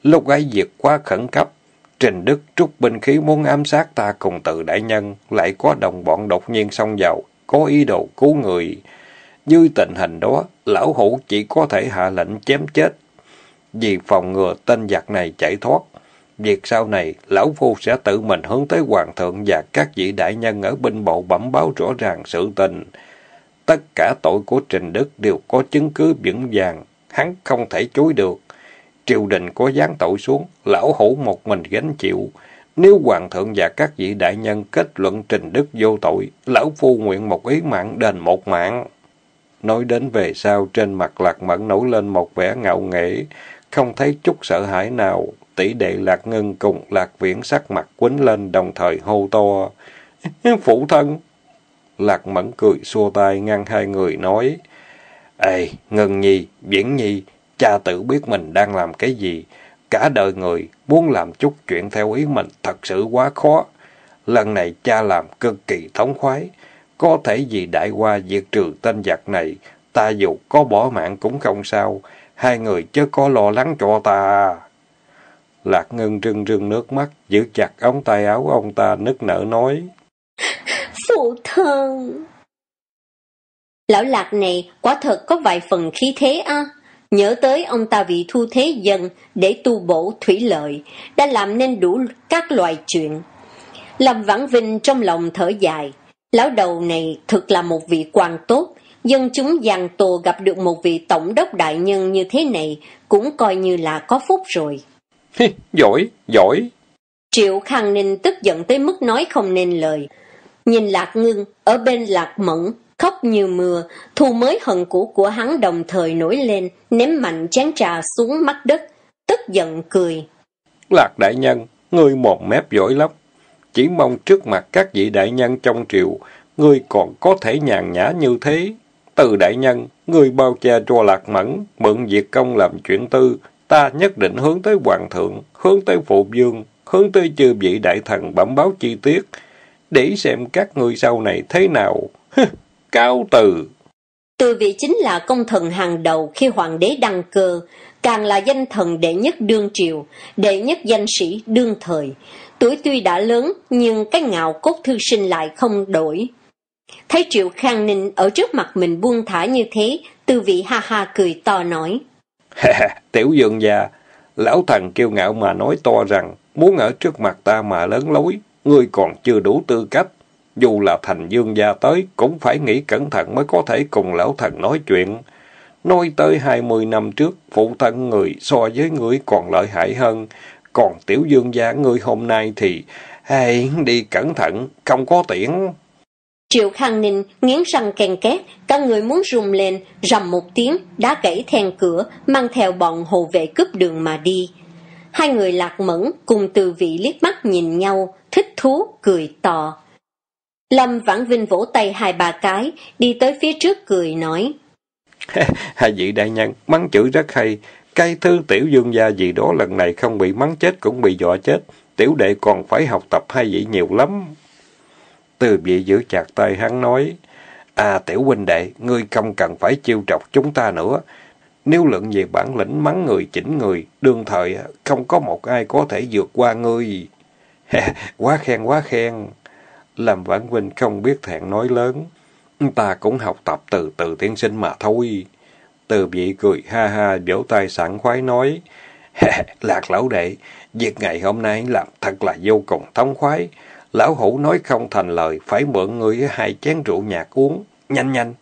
Lúc ấy việc quá khẩn cấp, Trình Đức trút binh khí muốn ám sát ta cùng tự đại nhân, lại có đồng bọn đột nhiên xông vào, có ý đồ cứu người. Dưới tình hình đó, lão hủ chỉ có thể hạ lệnh chém chết, vì phòng ngừa tên giặc này chạy thoát. Việc sau này, lão phu sẽ tự mình hướng tới hoàng thượng và các vị đại nhân ở binh bộ bẩm báo rõ ràng sự tình. Tất cả tội của Trình Đức đều có chứng cứ vững vàng, hắn không thể chối được. Triều đình có giáng tội xuống, lão hủ một mình gánh chịu. Nếu hoàng thượng và các vị đại nhân kết luận Trình Đức vô tội, lão phu nguyện một ý mạng đền một mạng. Nói đến về sau, trên mặt Lạc Mẫn nổi lên một vẻ ngạo nghễ, không thấy chút sợ hãi nào. Tỷ đệ Lạc Ngân cùng Lạc Viễn sắc mặt quýnh lên đồng thời hô to. Phụ thân! Lạc Mẫn cười xua tay ngăn hai người nói. Ê, Ngân Nhi, Viễn Nhi, cha tự biết mình đang làm cái gì. Cả đời người muốn làm chút chuyện theo ý mình thật sự quá khó. Lần này cha làm cực kỳ thống khoái. Có thể vì đại qua diệt trừ tên giặc này, ta dù có bỏ mạng cũng không sao. Hai người chớ có lo lắng cho ta. Lạc Ngân rưng rưng nước mắt, giữ chặt ống tay áo ông ta nức nở nói. Phụ thân! Lão Lạc này quả thật có vài phần khí thế á. Nhớ tới ông ta vì thu thế dân để tu bổ thủy lợi, đã làm nên đủ các loại chuyện. Lâm Vãn Vinh trong lòng thở dài, lão đầu này thực là một vị quan tốt, dân chúng giang tô gặp được một vị tổng đốc đại nhân như thế này cũng coi như là có phúc rồi. giỏi, giỏi. Triệu Khang Ninh tức giận tới mức nói không nên lời. Nhìn Lạc Ngưng ở bên Lạc Mẫn khóc như mưa, thu mới hận cũ của hắn đồng thời nổi lên, ném mạnh chén trà xuống mắt đất, tức giận cười. Lạc đại nhân, ngươi mồm mép giỏi lắm. Chỉ mong trước mặt các vị đại nhân trong triều, ngươi còn có thể nhàn nhã như thế. Từ đại nhân, ngươi bao che cho lạc mẫn, mượn việc công làm chuyện tư, ta nhất định hướng tới hoàng thượng, hướng tới phụ vương, hướng tới chư vị đại thần bẩm báo chi tiết, để xem các ngươi sau này thế nào. Cáo từ. Từ vị chính là công thần hàng đầu khi hoàng đế đăng cơ, càng là danh thần đệ nhất đương triều, đệ nhất danh sĩ đương thời. Tuổi tuy đã lớn, nhưng cái ngạo cốt thư sinh lại không đổi. Thấy Triệu Khang Ninh ở trước mặt mình buông thả như thế, tư vị ha ha cười to nói. Tiểu dương già, lão thần kiêu ngạo mà nói to rằng, muốn ở trước mặt ta mà lớn lối, ngươi còn chưa đủ tư cách. Dù là thành dương gia tới, cũng phải nghĩ cẩn thận mới có thể cùng lão thần nói chuyện. Nói tới hai mươi năm trước, phụ thân người so với người còn lợi hại hơn. Còn tiểu dương gia người hôm nay thì, hay đi cẩn thận, không có tiễn. Triệu Khang Ninh nghiến răng kèn két, cả người muốn rung lên, rầm một tiếng, đá gãy then cửa, mang theo bọn hộ vệ cướp đường mà đi. Hai người lạc mẫn cùng từ vị liếc mắt nhìn nhau, thích thú, cười to. Lâm Vãn Vinh vỗ tay hai ba cái, đi tới phía trước cười nói. hai vị đại nhân, mắng chửi rất hay, cái thư tiểu dương gia gì đó lần này không bị mắng chết cũng bị dọa chết. Tiểu đệ còn phải học tập hai vị nhiều lắm. Từ vị giữ chặt tay hắn nói, À tiểu huynh đệ, ngươi không cần phải chiêu trọc chúng ta nữa. Nếu luận về bản lĩnh mắng người chỉnh người, đương thời không có một ai có thể vượt qua ngươi. quá khen quá khen. Làm vãn huynh không biết thẹn nói lớn. Ta cũng học tập từ từ tiên sinh mà thôi. Từ vị cười ha ha vỗ tay sẵn khoái nói. Lạc lão đệ, việc ngày hôm nay làm thật là vô cùng thống khoái. Lão hủ nói không thành lời, phải mượn ngươi hai chén rượu nhạt uống. Nhanh nhanh,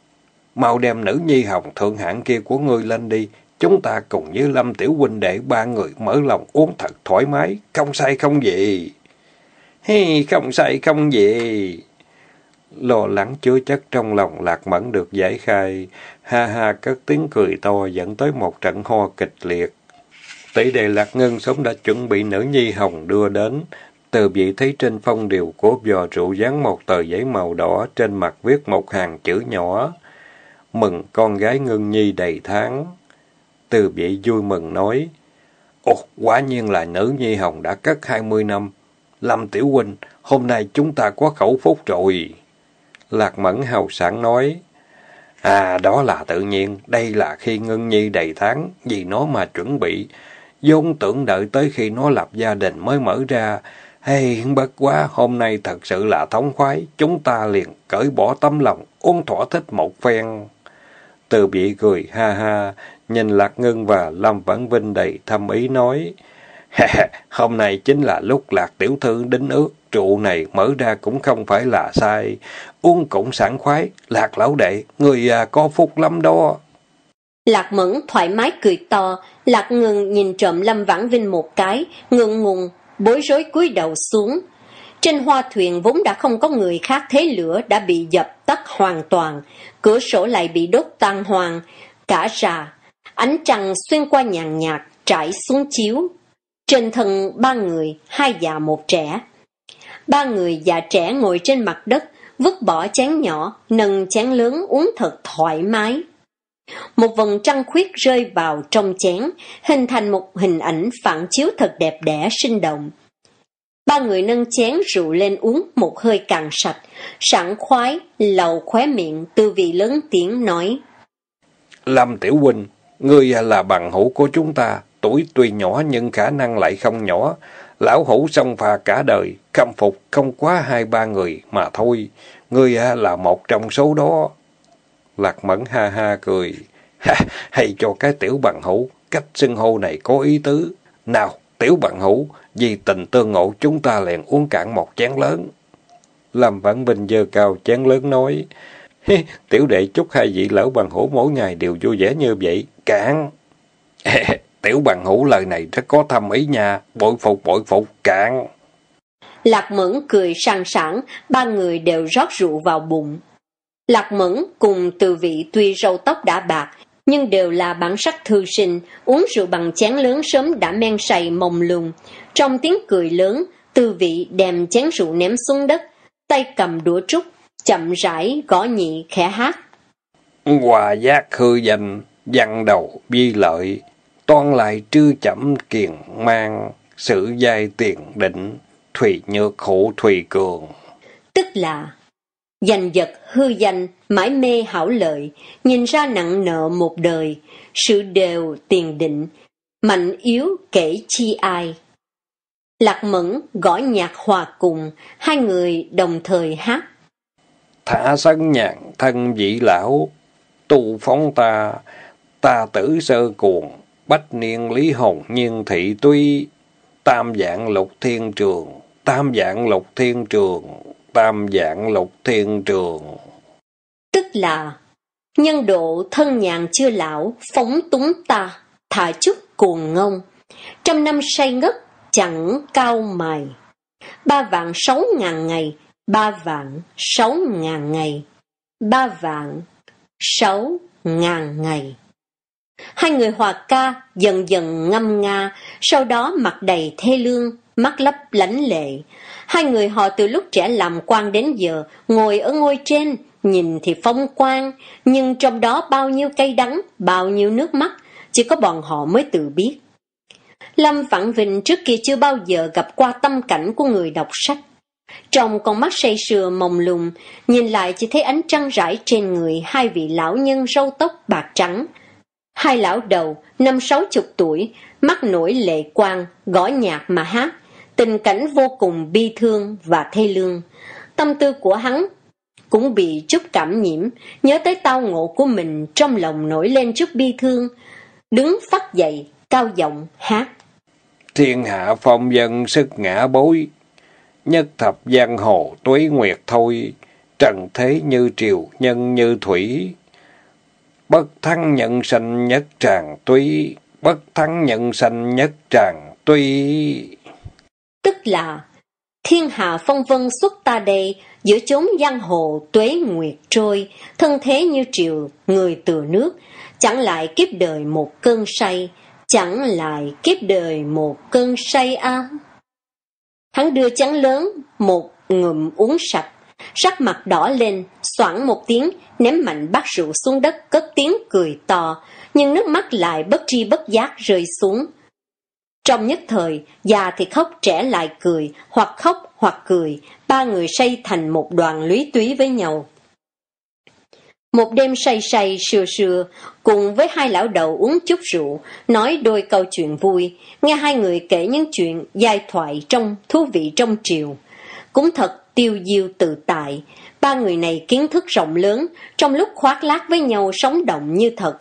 mau đem nữ nhi hồng thượng hạng kia của ngươi lên đi. Chúng ta cùng với Lâm Tiểu huynh đệ ba người mở lòng uống thật thoải mái, không sai không gì. Hi, không sai không gì. Lo lắng chứa chất trong lòng lạc mẫn được giải khai, ha ha cất tiếng cười to dẫn tới một trận ho kịch liệt. Tỷ đệ lạc ngân sớm đã chuẩn bị nữ nhi hồng đưa đến, từ vị thấy trên phong điều của vò rượu dán một tờ giấy màu đỏ, trên mặt viết một hàng chữ nhỏ. Mừng con gái ngân nhi đầy tháng. Từ vị vui mừng nói, Ồ, quả nhiên là nữ nhi hồng đã cất hai mươi năm. Lâm Tiểu Huynh, hôm nay chúng ta có khẩu phúc rồi. Lạc Mẫn hào sản nói, À, đó là tự nhiên, đây là khi ngân nhi đầy tháng, vì nó mà chuẩn bị. Dung tưởng đợi tới khi nó lập gia đình mới mở ra, hay bất quá, hôm nay thật sự là thống khoái, chúng ta liền cởi bỏ tấm lòng, uống thỏa thích một phen. Từ bị cười ha ha, nhìn Lạc Ngân và Lâm Vãn Vinh đầy thâm ý nói, hôm nay chính là lúc Lạc Tiểu Thư đính ước, trụ này mở ra cũng không phải là sai, uống cũng sảng khoái, Lạc Lão Đệ, người à, có phúc lắm đó. Lạc Mẫn thoải mái cười to, Lạc ngừng nhìn trộm Lâm Vãn Vinh một cái, ngượng ngùng, bối rối cúi đầu xuống. Trên hoa thuyền vốn đã không có người khác thế lửa đã bị dập tắt hoàn toàn, cửa sổ lại bị đốt tan hoàng, cả rà. Ánh trăng xuyên qua nhàn nhạt, trải xuống chiếu. Trên thân ba người, hai già một trẻ. Ba người già trẻ ngồi trên mặt đất, vứt bỏ chén nhỏ, nâng chén lớn uống thật thoải mái. Một vầng trăng khuyết rơi vào trong chén, hình thành một hình ảnh phản chiếu thật đẹp đẽ sinh động. Ba người nâng chén rượu lên uống một hơi càng sạch, sẵn khoái, lầu khóe miệng, tư vị lớn tiếng nói. Lâm Tiểu Huynh, ngươi là bằng hữu của chúng ta, tuổi tuy nhỏ nhưng khả năng lại không nhỏ. Lão hủ sông pha cả đời, khâm phục không quá hai ba người mà thôi. Ngươi à, là một trong số đó. Lạc Mẫn ha ha cười. Ha, hay cho cái tiểu bằng hữu, cách xưng hô này có ý tứ. Nào, tiểu bằng hữu, vì tình tương ngộ chúng ta liền uống cạn một chén lớn. Lâm Vãn Vinh dơ cao chén lớn nói, tiểu đệ chúc hai vị lão bằng hữu mỗi ngày đều vui vẻ như vậy, cạn. tiểu bằng hữu lời này rất có thâm ý nha, bội phục bội phục, cạn. Lạc Mẫn cười sang sảng, ba người đều rót rượu vào bụng. Lạc Mẫn cùng từ vị tuy râu tóc đã bạc, nhưng đều là bản sắc thư sinh, uống rượu bằng chén lớn sớm đã men say mông lung. Trong tiếng cười lớn, tư vị đem chén rượu ném xuống đất, tay cầm đũa trúc, chậm rãi gõ nhị khẽ hát. Hòa giác hư danh, văn đầu bi lợi, toan lại trư chậm kiền mang, sự giai tiền định, thủy nhược khổ thủy cường. Tức là Giành vật hư danh, mãi mê hảo lợi, nhìn ra nặng nợ một đời, sự đều tiền định, mạnh yếu kể chi ai. Lạc Mẫn gõ nhạc hòa cùng, hai người đồng thời hát. Thả sân nhạc thân vị lão, tu phóng ta, ta tử sơ cuồng, bách niên lý hồn nhiên thị tuy, tam dạng lục thiên trường, tam dạng lục thiên trường, tam dạng lục thiên trường. Tức là, nhân độ thân nhàn chưa lão, phóng túng ta, thả chút cuồng ngông. Trăm năm say ngất, chẳng cao mày. Ba vạn sáu ngàn ngày, ba vạn sáu ngàn ngày, ba vạn sáu ngàn ngày. Hai người hòa ca dần dần ngâm nga, sau đó mặt đầy thê lương, mắt lấp lánh lệ. Hai người họ từ lúc trẻ làm quan đến giờ, ngồi ở ngôi trên, nhìn thì phong quang, nhưng trong đó bao nhiêu cay đắng, bao nhiêu nước mắt, chỉ có bọn họ mới tự biết. Lâm Phản Vinh trước kia chưa bao giờ gặp qua tâm cảnh của người đọc sách. Trong con mắt say sưa mông lung, nhìn lại chỉ thấy ánh trăng rải trên người hai vị lão nhân râu tóc bạc trắng. Hai lão đầu, năm sáu chục tuổi, mắt nổi lệ quang, gõ nhạc mà hát, tình cảnh vô cùng bi thương và thê lương. Tâm tư của hắn cũng bị chút cảm nhiễm, nhớ tới tao ngộ của mình trong lòng nổi lên chút bi thương, đứng phát dậy, cao giọng hát. Thiên hạ phong dân sức ngã bối, nhất thập giang hồ tuế nguyệt thôi, trần thế như triều, nhân như thủy. Bất thăng nhận sanh nhất tràng tuy, bất thăng nhận sanh nhất tràng tuy. Tức là, thiên hạ phong vân xuất ta đây, giữa chốn giang hồ tuế nguyệt trôi, thân thế như triều, người từ nước, chẳng lại kiếp đời một cơn say, chẳng lại kiếp đời một cơn say a. Hắn đưa chén lớn, một ngụm uống sạch, sắc mặt đỏ lên, xoảng một tiếng, ném mạnh bát rượu xuống đất, cất tiếng cười to, nhưng nước mắt lại bất tri bất giác rơi xuống. Trong nhất thời, già thì khóc trẻ lại cười, hoặc khóc hoặc cười, ba người say thành một đoàn lúy túy với nhau. Một đêm say say sưa sưa, cùng với hai lão đầu uống chút rượu, nói đôi câu chuyện vui, nghe hai người kể những chuyện giai thoại trong thú vị trong triều. Cũng thật tiêu diêu tự tại, ba người này kiến thức rộng lớn, trong lúc khoác lác với nhau sống động như thật,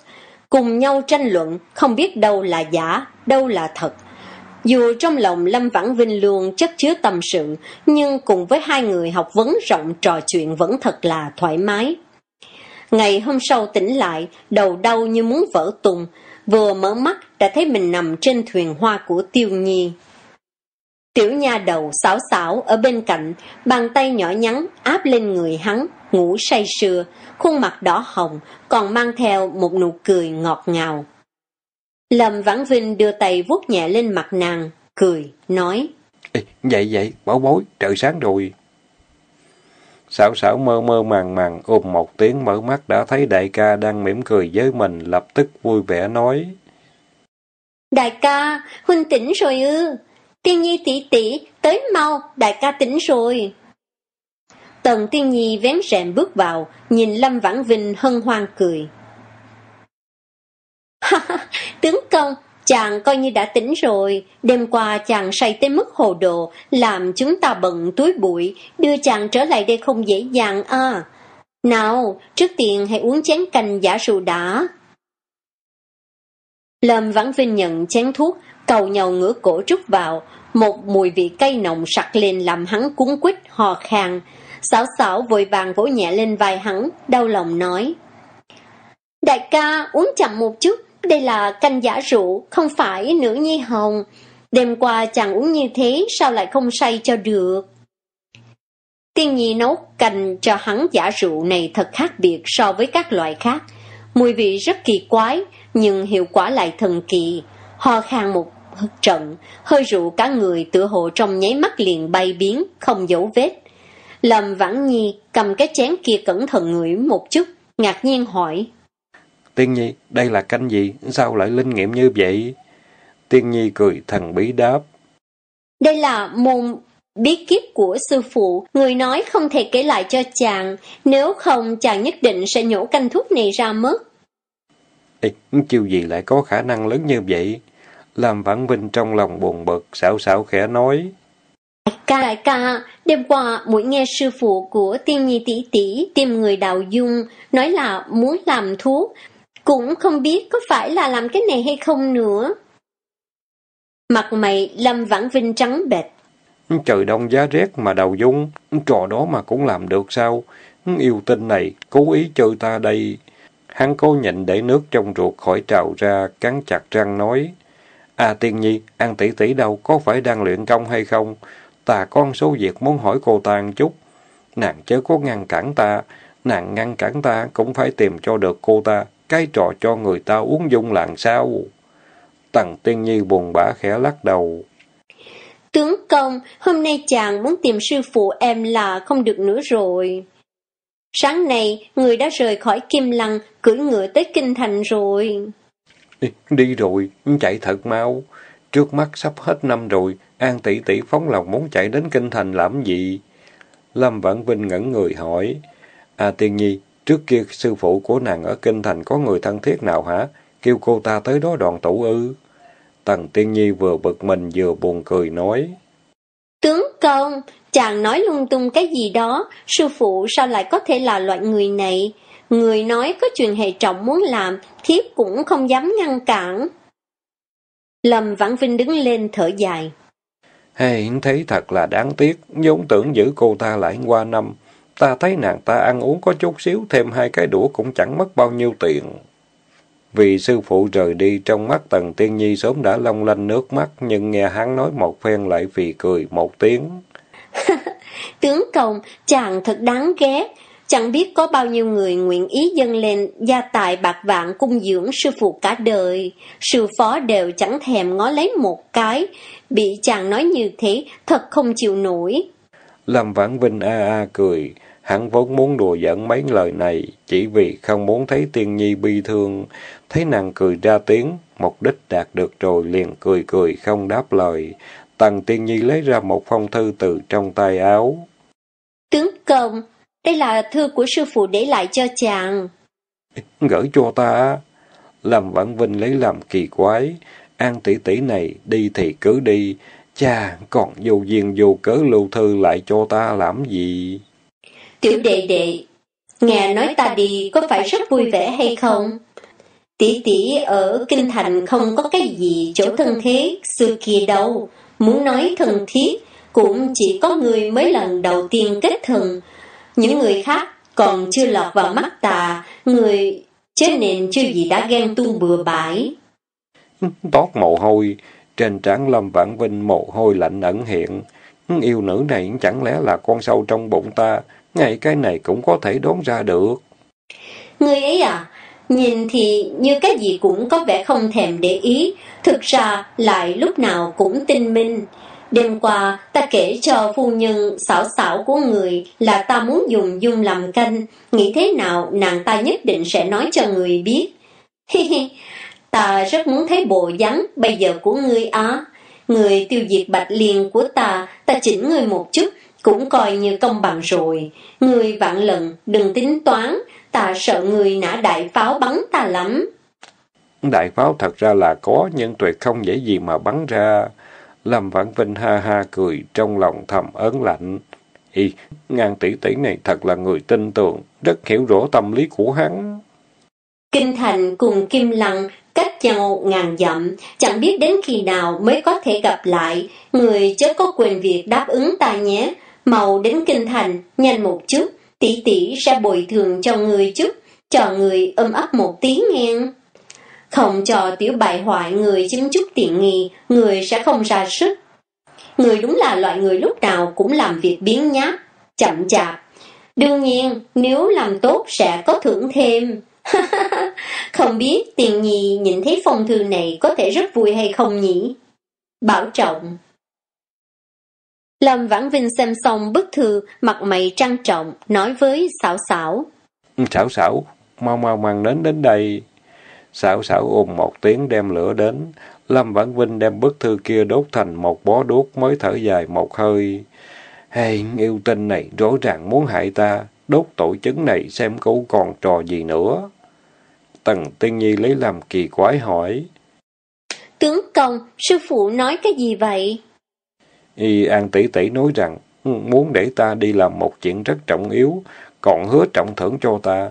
cùng nhau tranh luận, không biết đâu là giả, đâu là thật. Dù trong lòng Lâm Vãn Vinh luôn chất chứa tâm sự, nhưng cùng với hai người học vấn rộng trò chuyện vẫn thật là thoải mái. Ngày hôm sau tỉnh lại, đầu đau như muốn vỡ tung, vừa mở mắt đã thấy mình nằm trên thuyền hoa của tiêu nhi. Tiểu nha đầu xảo xảo ở bên cạnh, bàn tay nhỏ nhắn áp lên người hắn, ngủ say sưa, khuôn mặt đỏ hồng, còn mang theo một nụ cười ngọt ngào. Lâm Vãn Vinh đưa tay vuốt nhẹ lên mặt nàng, cười, nói. Ê, vậy vậy, bảo bối, trời sáng rồi. Sảo sảo mơ mơ màng màng ôm một tiếng mở mắt đã thấy đại ca đang mỉm cười với mình, lập tức vui vẻ nói. Đại ca, huynh tỉnh rồi ư? Tiên nhi tỷ tỷ, tới mau, đại ca tỉnh rồi. Tần tiên nhi vén rèm bước vào, nhìn Lâm Vãn Vinh hân hoan cười. tướng công, chàng coi như đã tỉnh rồi, đêm qua chàng say tới mức hồ đồ, làm chúng ta bận túi bụi, đưa chàng trở lại đây không dễ dàng à. Nào, trước tiên hãy uống chén canh giả rượu đã. Lâm Vãn Vinh nhận chén thuốc, cầu nhau ngửa cổ rút vào, một mùi vị cay nồng sặc lên làm hắn cuốn quýt hò khang. Xảo xảo vội vàng vỗ nhẹ lên vai hắn, đau lòng nói. Đại ca, uống chậm một chút, đây là canh giả rượu, không phải nữ nhi hồng. Đêm qua chàng uống như thế, sao lại không say cho được? Tiên nhi nấu canh cho hắn giả rượu này thật khác biệt so với các loại khác. Mùi vị rất kỳ quái, nhưng hiệu quả lại thần kỳ. Ho khan một trận, hơi rượu cả người tựa hồ trong nháy mắt liền bay biến, không dấu vết. Lâm Vãn Nhi cầm cái chén kia cẩn thận ngửi một chút, ngạc nhiên hỏi. Tiên Nhi, đây là canh gì? Sao lại linh nghiệm như vậy? Tiên Nhi cười thần bí đáp. Đây là môn bí kíp của sư phụ, người nói không thể kể lại cho chàng, nếu không chàng nhất định sẽ nhổ canh thuốc này ra mất. Ê, chiêu gì lại có khả năng lớn như vậy? Làm vãn vinh trong lòng buồn bực, xảo xảo khẽ nói. Đại ca, đại ca, đêm qua mũi nghe sư phụ của tiên nhi tỷ tỷ tìm người đào dung, nói là muốn làm thuốc, cũng không biết có phải là làm cái này hay không nữa. Mặt mày Lâm Vãn Vinh trắng bệch. Trời đông giá rét mà đầu dung, trò đó mà cũng làm được sao? Yêu tinh này, cố ý chơi ta đây. Hắn cố nhịn để nước trong ruột khỏi trào ra, cắn chặt răng nói. À tiên nhi, An tỷ tỷ đâu, có phải đang luyện công hay không? Ta con số việc muốn hỏi cô ta một chút. Nàng chớ có ngăn cản ta, nàng ngăn cản ta cũng phải tìm cho được cô ta, cái trò cho người ta uống dung làng sao? Tần Tiên Nhi buồn bã khẽ lắc đầu. Tướng công, hôm nay chàng muốn tìm sư phụ em là không được nữa rồi. Sáng nay, người đã rời khỏi Kim Lăng, cưỡi ngựa tới Kinh Thành rồi. Đi, rồi, chạy thật mau. Trước mắt sắp hết năm rồi, An tỷ tỷ phóng lòng muốn chạy đến kinh thành làm gì? Lâm Vãn Vinh ngẩn người hỏi. À Tiên Nhi, trước kia sư phụ của nàng ở kinh thành có người thân thiết nào hả? Kêu cô ta tới đó đoàn tụ ư? Tần Tiên Nhi vừa bực mình vừa buồn cười nói. Tướng công, chàng nói lung tung cái gì đó, sư phụ sao lại có thể là loại người này? Người nói có chuyện hệ trọng muốn làm, thiếp cũng không dám ngăn cản. Lâm Vãn Vinh đứng lên thở dài. Hey, thấy thật là đáng tiếc, vốn tưởng giữ cô ta lại qua năm. Ta thấy nàng ta ăn uống có chút xíu, thêm hai cái đũa cũng chẳng mất bao nhiêu tiền. Vì sư phụ rời đi, trong mắt Tần Tiên Nhi sớm đã long lanh nước mắt, nhưng nghe hắn nói một phen lại phì cười một tiếng. Tướng công, chàng thật đáng ghét. Chẳng biết có bao nhiêu người nguyện ý dâng lên gia tài bạc vạn cung dưỡng sư phụ cả đời. Sư phó đều chẳng thèm ngó lấy một cái. Bị chàng nói như thế, thật không chịu nổi. Lâm Vãn Vinh a a cười. Hắn vốn muốn đùa giỡn mấy lời này, chỉ vì không muốn thấy tiên nhi bi thương. Thấy nàng cười ra tiếng, mục đích đạt được rồi liền cười cười không đáp lời. Tần tiên nhi lấy ra một phong thư từ trong tay áo. Tướng công, đây là thư của sư phụ để lại cho chàng. Gửi cho ta. Lâm Vãn Vinh lấy làm kỳ quái. An tỷ tỷ này đi thì cứ đi. Cha, còn vô duyên vô cớ lưu thư lại cho ta làm gì? Tiểu đệ đệ, nghe nói ta đi có phải rất vui vẻ hay không? Tỷ tỷ ở Kinh Thành không có cái gì chỗ thân thế xưa kia đâu. Muốn nói thân thiết, cũng chỉ có người mới lần đầu tiên kết thần. Những người khác còn chưa lọt vào mắt ta, người cho nên chưa gì đã ghen tuông bừa bãi. Tót mồ hôi, trên trán Lâm Vãn Vinh mồ hôi lạnh ẩn hiện. Yêu nữ này chẳng lẽ là con sâu trong bụng ta, ngay cái này cũng có thể đoán ra được. Người ấy à, nhìn thì như cái gì cũng có vẻ không thèm để ý, thực ra lại lúc nào cũng tinh minh. Đêm qua, ta kể cho phu nhân xảo xảo của người là ta muốn dùng dung làm canh, nghĩ thế nào nàng ta nhất định sẽ nói cho người biết. Hi hi, ta rất muốn thấy bộ dáng bây giờ của ngươi á. Người tiêu diệt bạch liền của ta, ta chỉnh ngươi một chút, cũng coi như công bằng rồi. Người vạn lần, đừng tính toán, ta sợ người nã đại pháo bắn ta lắm. Đại pháo thật ra là có, nhưng tuyệt không dễ gì mà bắn ra. Lâm Vãn Vinh ha ha cười, trong lòng thầm ớn lạnh. Ý, ngang tỷ tỷ này thật là người tin tưởng, rất hiểu rõ tâm lý của hắn. Kinh Thành cùng Kim Lăng cách nhau ngàn dặm, chẳng biết đến khi nào mới có thể gặp lại. Người chớ có quyền việc đáp ứng ta nhé. Màu đến Kinh Thành, nhanh một chút, tỷ tỷ sẽ bồi thường cho người chút, cho người ôm ấp một tiếng nghe. Không cho tiểu bại hoại người chứng chút tiện nghi, người sẽ không ra sức. Người đúng là loại người lúc nào cũng làm việc biến nhát, chậm chạp. Đương nhiên, nếu làm tốt sẽ có thưởng thêm. không biết tiền nhì nhìn thấy phong thư này có thể rất vui hay không nhỉ? Bảo trọng. Lâm Vãn Vinh xem xong bức thư, mặt mày trang trọng, nói với sảo sảo sảo sảo mau mau mang đến đến đây. Xảo xảo ôm một tiếng đem lửa đến. Lâm Vãn Vinh đem bức thư kia đốt thành một bó đuốc mới thở dài một hơi. Hey, yêu tinh này rõ ràng muốn hại ta. Đốt tội chứng này xem cô còn trò gì nữa. Tần Tiên Nhi lấy làm kỳ quái hỏi. Tướng công, sư phụ nói cái gì vậy? Y An tỷ tỷ nói rằng, muốn để ta đi làm một chuyện rất trọng yếu, còn hứa trọng thưởng cho ta.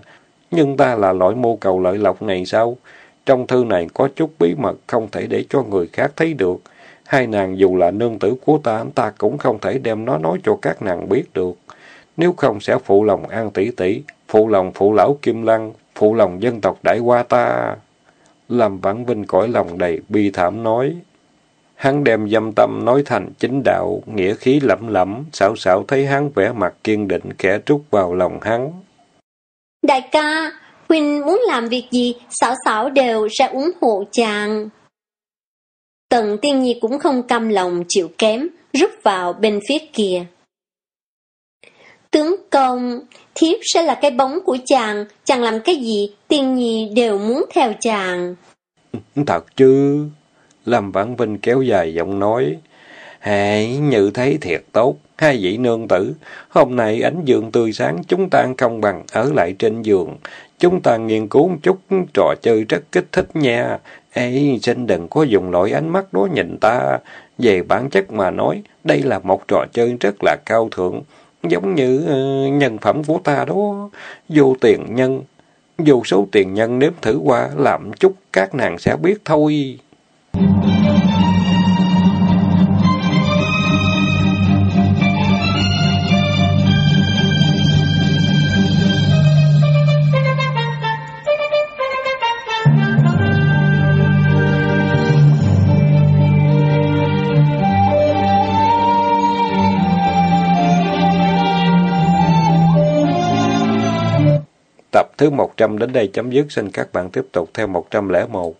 Nhưng ta là loại mô cầu lợi lộc này sao? Trong thư này có chút bí mật không thể để cho người khác thấy được. Hai nàng dù là nương tử của ta, ta cũng không thể đem nó nói cho các nàng biết được. Nếu không sẽ phụ lòng An tỷ tỷ, phụ lòng phụ lão Kim Lăng, phụ lòng dân tộc đại qua ta. Làm vãn vinh cõi lòng đầy bi thảm nói. Hắn đem dâm tâm nói thành chính đạo, nghĩa khí lẫm lẫm, xảo xảo thấy hắn vẻ mặt kiên định kẻ trút vào lòng hắn. Đại ca, Huynh muốn làm việc gì, xảo xảo đều sẽ ủng hộ chàng. Tần tiên nhi cũng không cam lòng chịu kém, rút vào bên phía kia. Tướng công, thiếp sẽ là cái bóng của chàng, chàng làm cái gì, tiên nhi đều muốn theo chàng. Thật chứ? làm Vãn Vinh kéo dài giọng nói. Hãy như thấy thiệt tốt, hai vị nương tử. Hôm nay ánh dương tươi sáng, chúng ta công bằng ở lại trên giường. Chúng ta nghiên cứu một chút trò chơi rất kích thích nha. Ê, xin đừng có dùng loại ánh mắt đó nhìn ta. Về bản chất mà nói, đây là một trò chơi rất là cao thượng. Giống như uh, nhân phẩm của ta đó. Vô tiền nhân, vô số tiền nhân nếm thử qua, làm chút các nàng sẽ biết thôi. Tập thứ 100 đến đây chấm dứt. Xin các bạn tiếp tục theo 101.